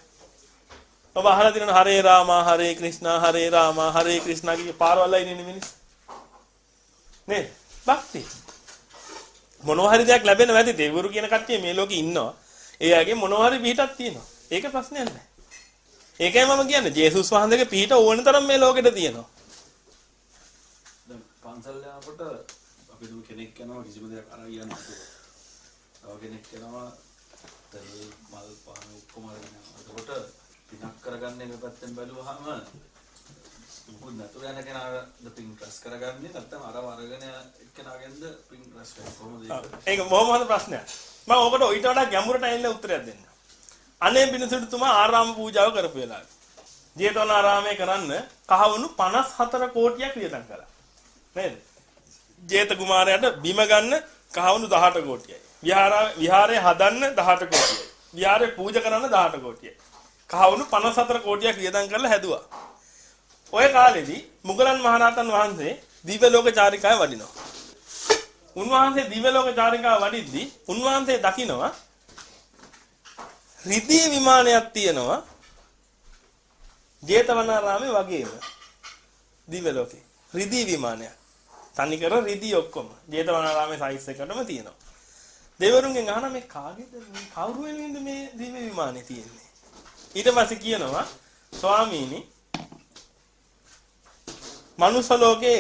ඔබ අහලා තියෙන හරේ රාමා හරේ ක්‍රිෂ්ණා හරේ රාමා හරේ ක්‍රිෂ්ණා කිය පාරවල් ඉන්නේ මිනිස්. නේ? භක්තිය. මොනවා හරි දෙයක් ලැබෙනවා ඇති දෙවිවරු කියන කට්ටිය මේ ලෝකේ ඉන්නවා. ඒ අයගේ මොනවා හරි පිටක් තියෙනවා. ඒක ප්‍රශ්නයක් නෑ. ඒකයි මම කියන්නේ ජේසුස් වහන්සේගේ පිට ඕන තරම් මේ ලෝකෙට තියෙනවා. දැන් පන්සල් යනකොට අපි දුක කෙනෙක් යනවා කිසිම දෙයක් අරන් යන්නේ නැතුව. තව කෙනෙක් යනවා තෙල් මල් පහන ඔක්කොම අරගෙන යනවා. එතකොට පිනක් කරගන්නේ මේ පැත්තෙන් බැලුවාම මොකද නැතුව යන කෙනාද පින් රැස් කරගන්නේ නැත්නම් අර වරගෙන එක්කෙනාගෙන්ද පින් රැස් වෙන්නේ කොහොමද ඒක? ඒක බොහොම හොඳ ප්‍රශ්නයක්. මම ඔකට ඊට වඩා ගැඹුරට ඇවිල්ලා උත්තරයක් දෙන්න. අනේ බිනසුතුමා ආරාම පූජාව කරපු වෙලාවේ. ජේතවනාරාමයේ කරන්න කහවණු 54 කෝටියක් වියදම් කළා. නේද? ජේත කුමාරයාට බිම ගන්න කහවණු 18 කෝටියයි. විහාරා විහාරය හදන්න 18 කෝටියයි. විහාරය පූජා කරන්න 18 කෝටියයි. කහවණු 54 කෝටියක් වියදම් කරලා හැදුවා. ওই කාලෙදී මුගලන් මහරහතන් වහන්සේ දිව්‍ය ලෝක චාරිකාවේ වඩිනවා. උන්වහන්සේ දිව්‍ය ලෝක චාරිකාව වඩිද්දී උන්වහන්සේ දකිනවා රිදී විමානයක් තියෙනවා. ජේතවනාරාමේ වගේම. දිව්‍ය ලෝකේ. රිදී විමානයක්. තනිකර රිදී ඔක්කොම. ජේතවනාරාමේ සයිස් එකටම තියෙනවා. දෙවරුන්ගෙන් අහන මේ කාගේද? මේ කවුරු වෙනින්ද මේ දිව්‍ය විමානේ තියෙන්නේ? ඊට පස්සේ කියනවා ස්වාමීනි මනුස්ස ලෝකේ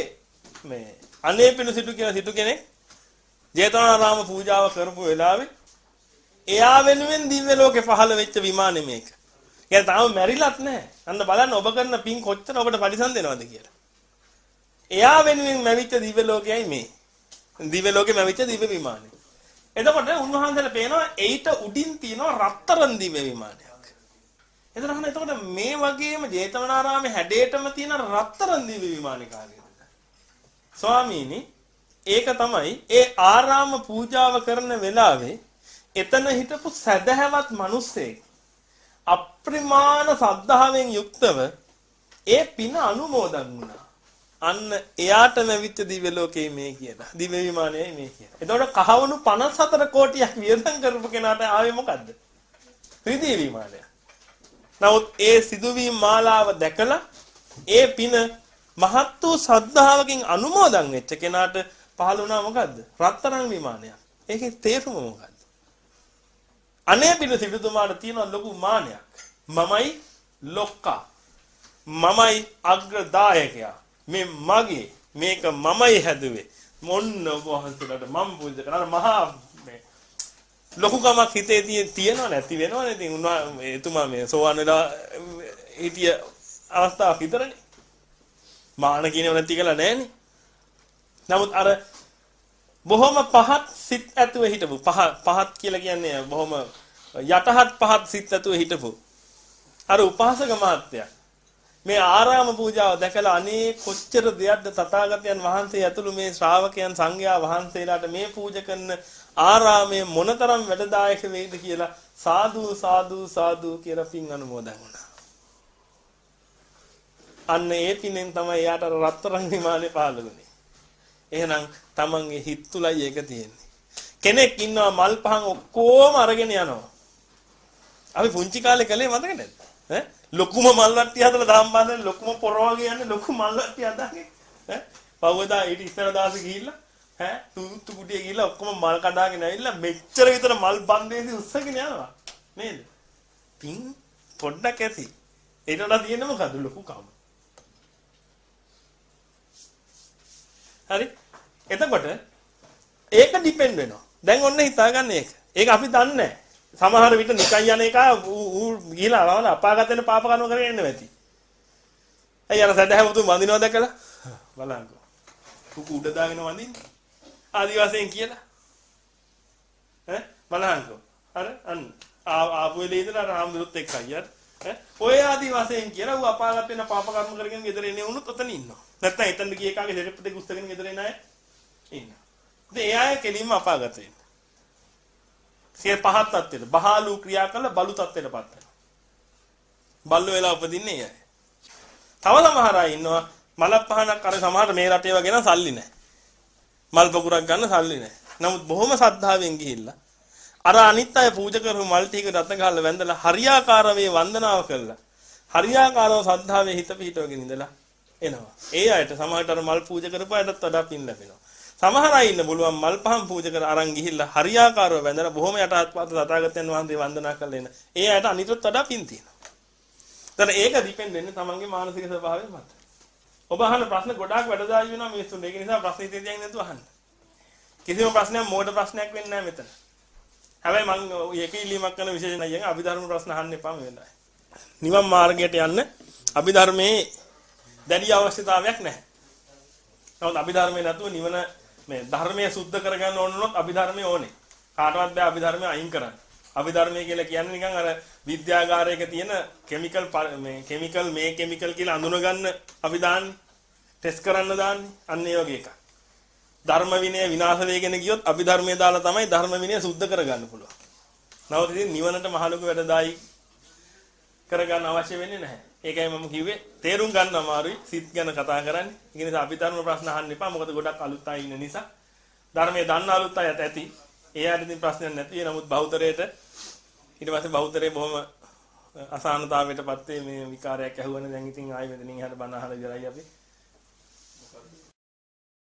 මේ අනේපිනු සිටු කියන සිටු කෙනෙක් ජේතවනාරාම පූජාව කරපු වෙලාවේ එයා වෙනුවෙන් දිව්‍ය ලෝකේ පහළ වෙච්ච විමානේ මේක. يعني තාම මැරිලත් නැහැ. අන්න බලන්න ඔබ කරන පින් කොච්චර ඔබට පරිසම් දෙනවද කියලා. එයා වෙනුවෙන් මැවිච්ච දිව්‍ය ලෝකයයි මේ. දිව්‍ය ලෝකේ මැවිච්ච දිව්‍ය විමානේ. එතකොට උන්වහන්සේලා පේනවා ඒිට උඩින් තියෙනවා රත්තරන් දිව්‍ය විමානයක්. එතන අහන එතකොට මේ වගේම ජේතවනාරාමේ හැඩේටම තියෙන රත්තරන් දිව්‍ය විමානේ කාර්යයද? ස්වාමීනි ඒක තමයි ඒ ආරාම පූජාව කරන වෙලාවේ එතන හිටපු සදහැවත් මිනිස්සෙක් අප්‍රමාණ සද්ධාවෙන් යුක්තව ඒ පින අනුමෝදන් වුණා. අන්න එයාට නැවිච්ච දිව්‍ය ලෝකේ මේ කියලා. දිව්‍ය විමානයයි මේ කියලා. එතකොට කහවණු 54 කෝටියක් වියදම් කරපු කෙනාට ආවේ මොකද්ද? රිදී විමානය. නමුත් ඒ සිදුවීම් මාලාව දැකලා ඒ පින මහත් වූ ශ්‍රද්ධාවකින් අනුමෝදන් වෙච්ච කෙනාට පහළ වුණා මොකද්ද? රත්තරන් විමානයක්. ඒකේ තේරුම මොකද්ද? අනේ පිළ සිටුතුමාට තියෙන ලොකු මානයක්. මමයි ලොක්කා. මමයි අග්‍රදායකයා. මේ මගේ මේක මමයි හැදුවේ. මොන්න වහන්සේලාට මම පූජා කරන මහා මේ ලොකුකමක් හිතේ තියෙනව නැති වෙනවනේ. ඉතින් උන්වා එතුමා මේ සෝවන් වෙලා හිටිය අවස්ථාවක් විතරනේ. මාන කියනව නැති කියලා නෑනේ. නමුත් අර බොහොම පහත් සිත් ඇතුව හිටපු පහ පහත් කියලා කියන්නේ බොහොම යටහත් පහත් සිත් ඇතුව හිටපු අර උපාසක මාත්‍යා මේ ආරාම පූජාව දැකලා අනේ කොච්චර දෙයක්ද තථාගතයන් වහන්සේ ඇතුළු මේ ශ්‍රාවකයන් සංඝයා වහන්සේලාට මේ පූජ කරන ආරාමයේ මොනතරම් වැඩදායක වේද කියලා සාදු සාදු සාදු කියලා පින් අනුමෝදන් වුණා. අන්න ඒ පිනෙන් තමයි යාට රත්තරන් විමානේ පහළ වුණේ. එහෙනම් තමන්ගේ හිත තුලයි ඒක තියෙන්නේ. කෙනෙක් ඉන්නවා මල් පහන් ඔක්කොම අරගෙන යනවා. අපි පුංචි කාලේ කලේ මතක නැද්ද? ඈ ලොකුම මල් වට්ටිය හදලා දාම් බඳගෙන ලොකුම පොර වගේ යන්නේ ලොකු මල් වට්ටිය හදාගෙන ඈ පවදා ඊට ඉස්සර දාස ගිහිල්ලා ඈ තුතු කුටිය ගිහිල්ලා ඔක්කොම මල් කඩාගෙන ඇවිල්ලා මෙච්චර විතර මල් බන්දේදී උස්සගෙන යනවා නේද? පින් පොඩ්ඩක් ඇති. ඊට වඩා තියෙන්නේ මොකද්ද ලොකු කම. හරි? එතකොට ඒක ඩිපෙන්ඩ් වෙනවා. දැන් ඔන්න හිතාගන්න ඒක. ඒක අපි දන්නේ නැහැ. සමහර විට නිකන් යන එක ඌ ගිහිලා වවන අපාගත වෙන පාප කර්ම කරගෙන එන්න ඇති. ඇයි අර සදහැවතුන් වඳිනවා දැකලා බලන්නකෝ. කුකු උඩ දාගෙන වඳින්නේ. ආදිවාසීන් කියලා. ඈ බලන්නකෝ. අර අන්න ආපු වෙලේ ඉඳලා අර ආම්දුරුත් එක්කයි අර ඈ ඔය ආදිවාසීන් කියලා ඌ අපාගත වෙන පාප කර්ම කරගෙන ගෙදර එන්නේ වුණොත් ඔතන ඉන්නවා. නැත්නම් එතනට ගිය එකාගේ දෙරප්පට ගුස්සගෙන ගෙදර එන අය ඉන්නවා. ඉතින් එයා කෙලින්ම අපාගත වෙනවා. සිය පහත් තත්ත්වෙට බහාලු ක්‍රියා කළ බලු තත්ත්වෙටපත් වෙනවා. බල්ලෝ වෙලා උපදින්නේ අය. තව සමහර අය ඉන්නවා මල පහනක් අර සමහරට මේ රටේ වගේ නම් සල්ලි නැහැ. මල් පොකුරක් ගන්න සල්ලි නැහැ. නමුත් බොහොම සද්ධාවෙන් ගිහිල්ලා අර අනිත් අය පූජා කරපු මල් ටික රත්න ගහලා වැඳලා හරියාකාර වේ වන්දනාව කළා. හරියාකාරව සද්ධාවේ හිත පිහිටවගෙන ඉඳලා එනවා. ඒ අයට සමහරට අර මල් පූජා කරපු අයටත් වඩා පින් ලැබෙනවා. සමහර අය ඉන්න පුළුවන් මල් පහන් පූජා කර අරන් ගිහිල්ලා හරියාකාරව වැඳලා බොහොම යටහත් පාත තථාගතයන් වහන්සේ වන්දනා කරලා එන. ඒ අයට අනිතරට වඩා පින් තියෙනවා. ඒතර ඒක ඩිපෙන්ඩ් වෙන්නේ තමන්ගේ මානසික ස්වභාවය මත. ඔබ අහන ප්‍රශ්න ගොඩාක් වැඩදායි වෙනවා මිනිස්සුන්ට. ඒක නිසා ප්‍රශ්න ඉතින් තියන් නැතුව අහන්න. කිසිම ප්‍රශ්නයක් මෝඩ ප්‍රශ්නයක් වෙන්නේ නැහැ මෙතන. හැබැයි මම එක ඉල්ලීමක් කරන විශේෂ නයියෙන් අභිධර්ම ප්‍රශ්න අහන්න එපා මේ වෙලාවේ. නිවන් මාර්ගයට යන්න අභිධර්මයේ දැඩි අවශ්‍යතාවයක් නැහැ. නමුත් අභිධර්මයේ නැතුව නිවන මේ ධර්මයේ සුද්ධ කරගන්න ඕන වුණොත් අභිධර්මයේ ඕනේ. කාටවත් බෑ අභිධර්මයේ අයින් කරන්න. අභිධර්මයේ කියලා කියන්නේ නිකන් අර විද්‍යාගාරයක තියෙන කිමිකල් මේ කිමිකල් මේ කිමිකල් කියලා අඳුනගන්න අපි දාන්නේ. ටෙස්ට් කරන්න දාන්නේ. අන්න ඒ වගේ එකක්. ධර්ම විනය විනාශ වෙගෙන ගියොත් අභිධර්මයේ දාලා තමයි ධර්ම විනය සුද්ධ කරගන්න පුළුවන්. නමුත් ඉතින් නිවනට මහලුක වැඩදායි කරගන්න අවශ්‍ය වෙන්නේ නැහැ. ඒකයි මම කිව්වේ තේරුම් ගන්න අමාරුයි සිත් ගැන කතා කරන්නේ. ඒ නිසා අභිධර්ම ප්‍රශ්න අහන්න එපා. මොකද ගොඩක් අලුත් අය ඉන්න නිසා. ධර්මයේ දන්න අලුත් අයත් ඇති. ඒ ආයෙත් ඉතින් ප්‍රශ්නයක් නැති. නමුත් බෞද්ධරයට ඊට පස්සේ බෞද්ධරේ බොහොම අසහනතාවයටපත් මේ විකාරයක් ඇහුවනේ දැන් ඉතින් ආයෙ මෙතනින් එහාට බණ අහලා ඉවරයි අපි.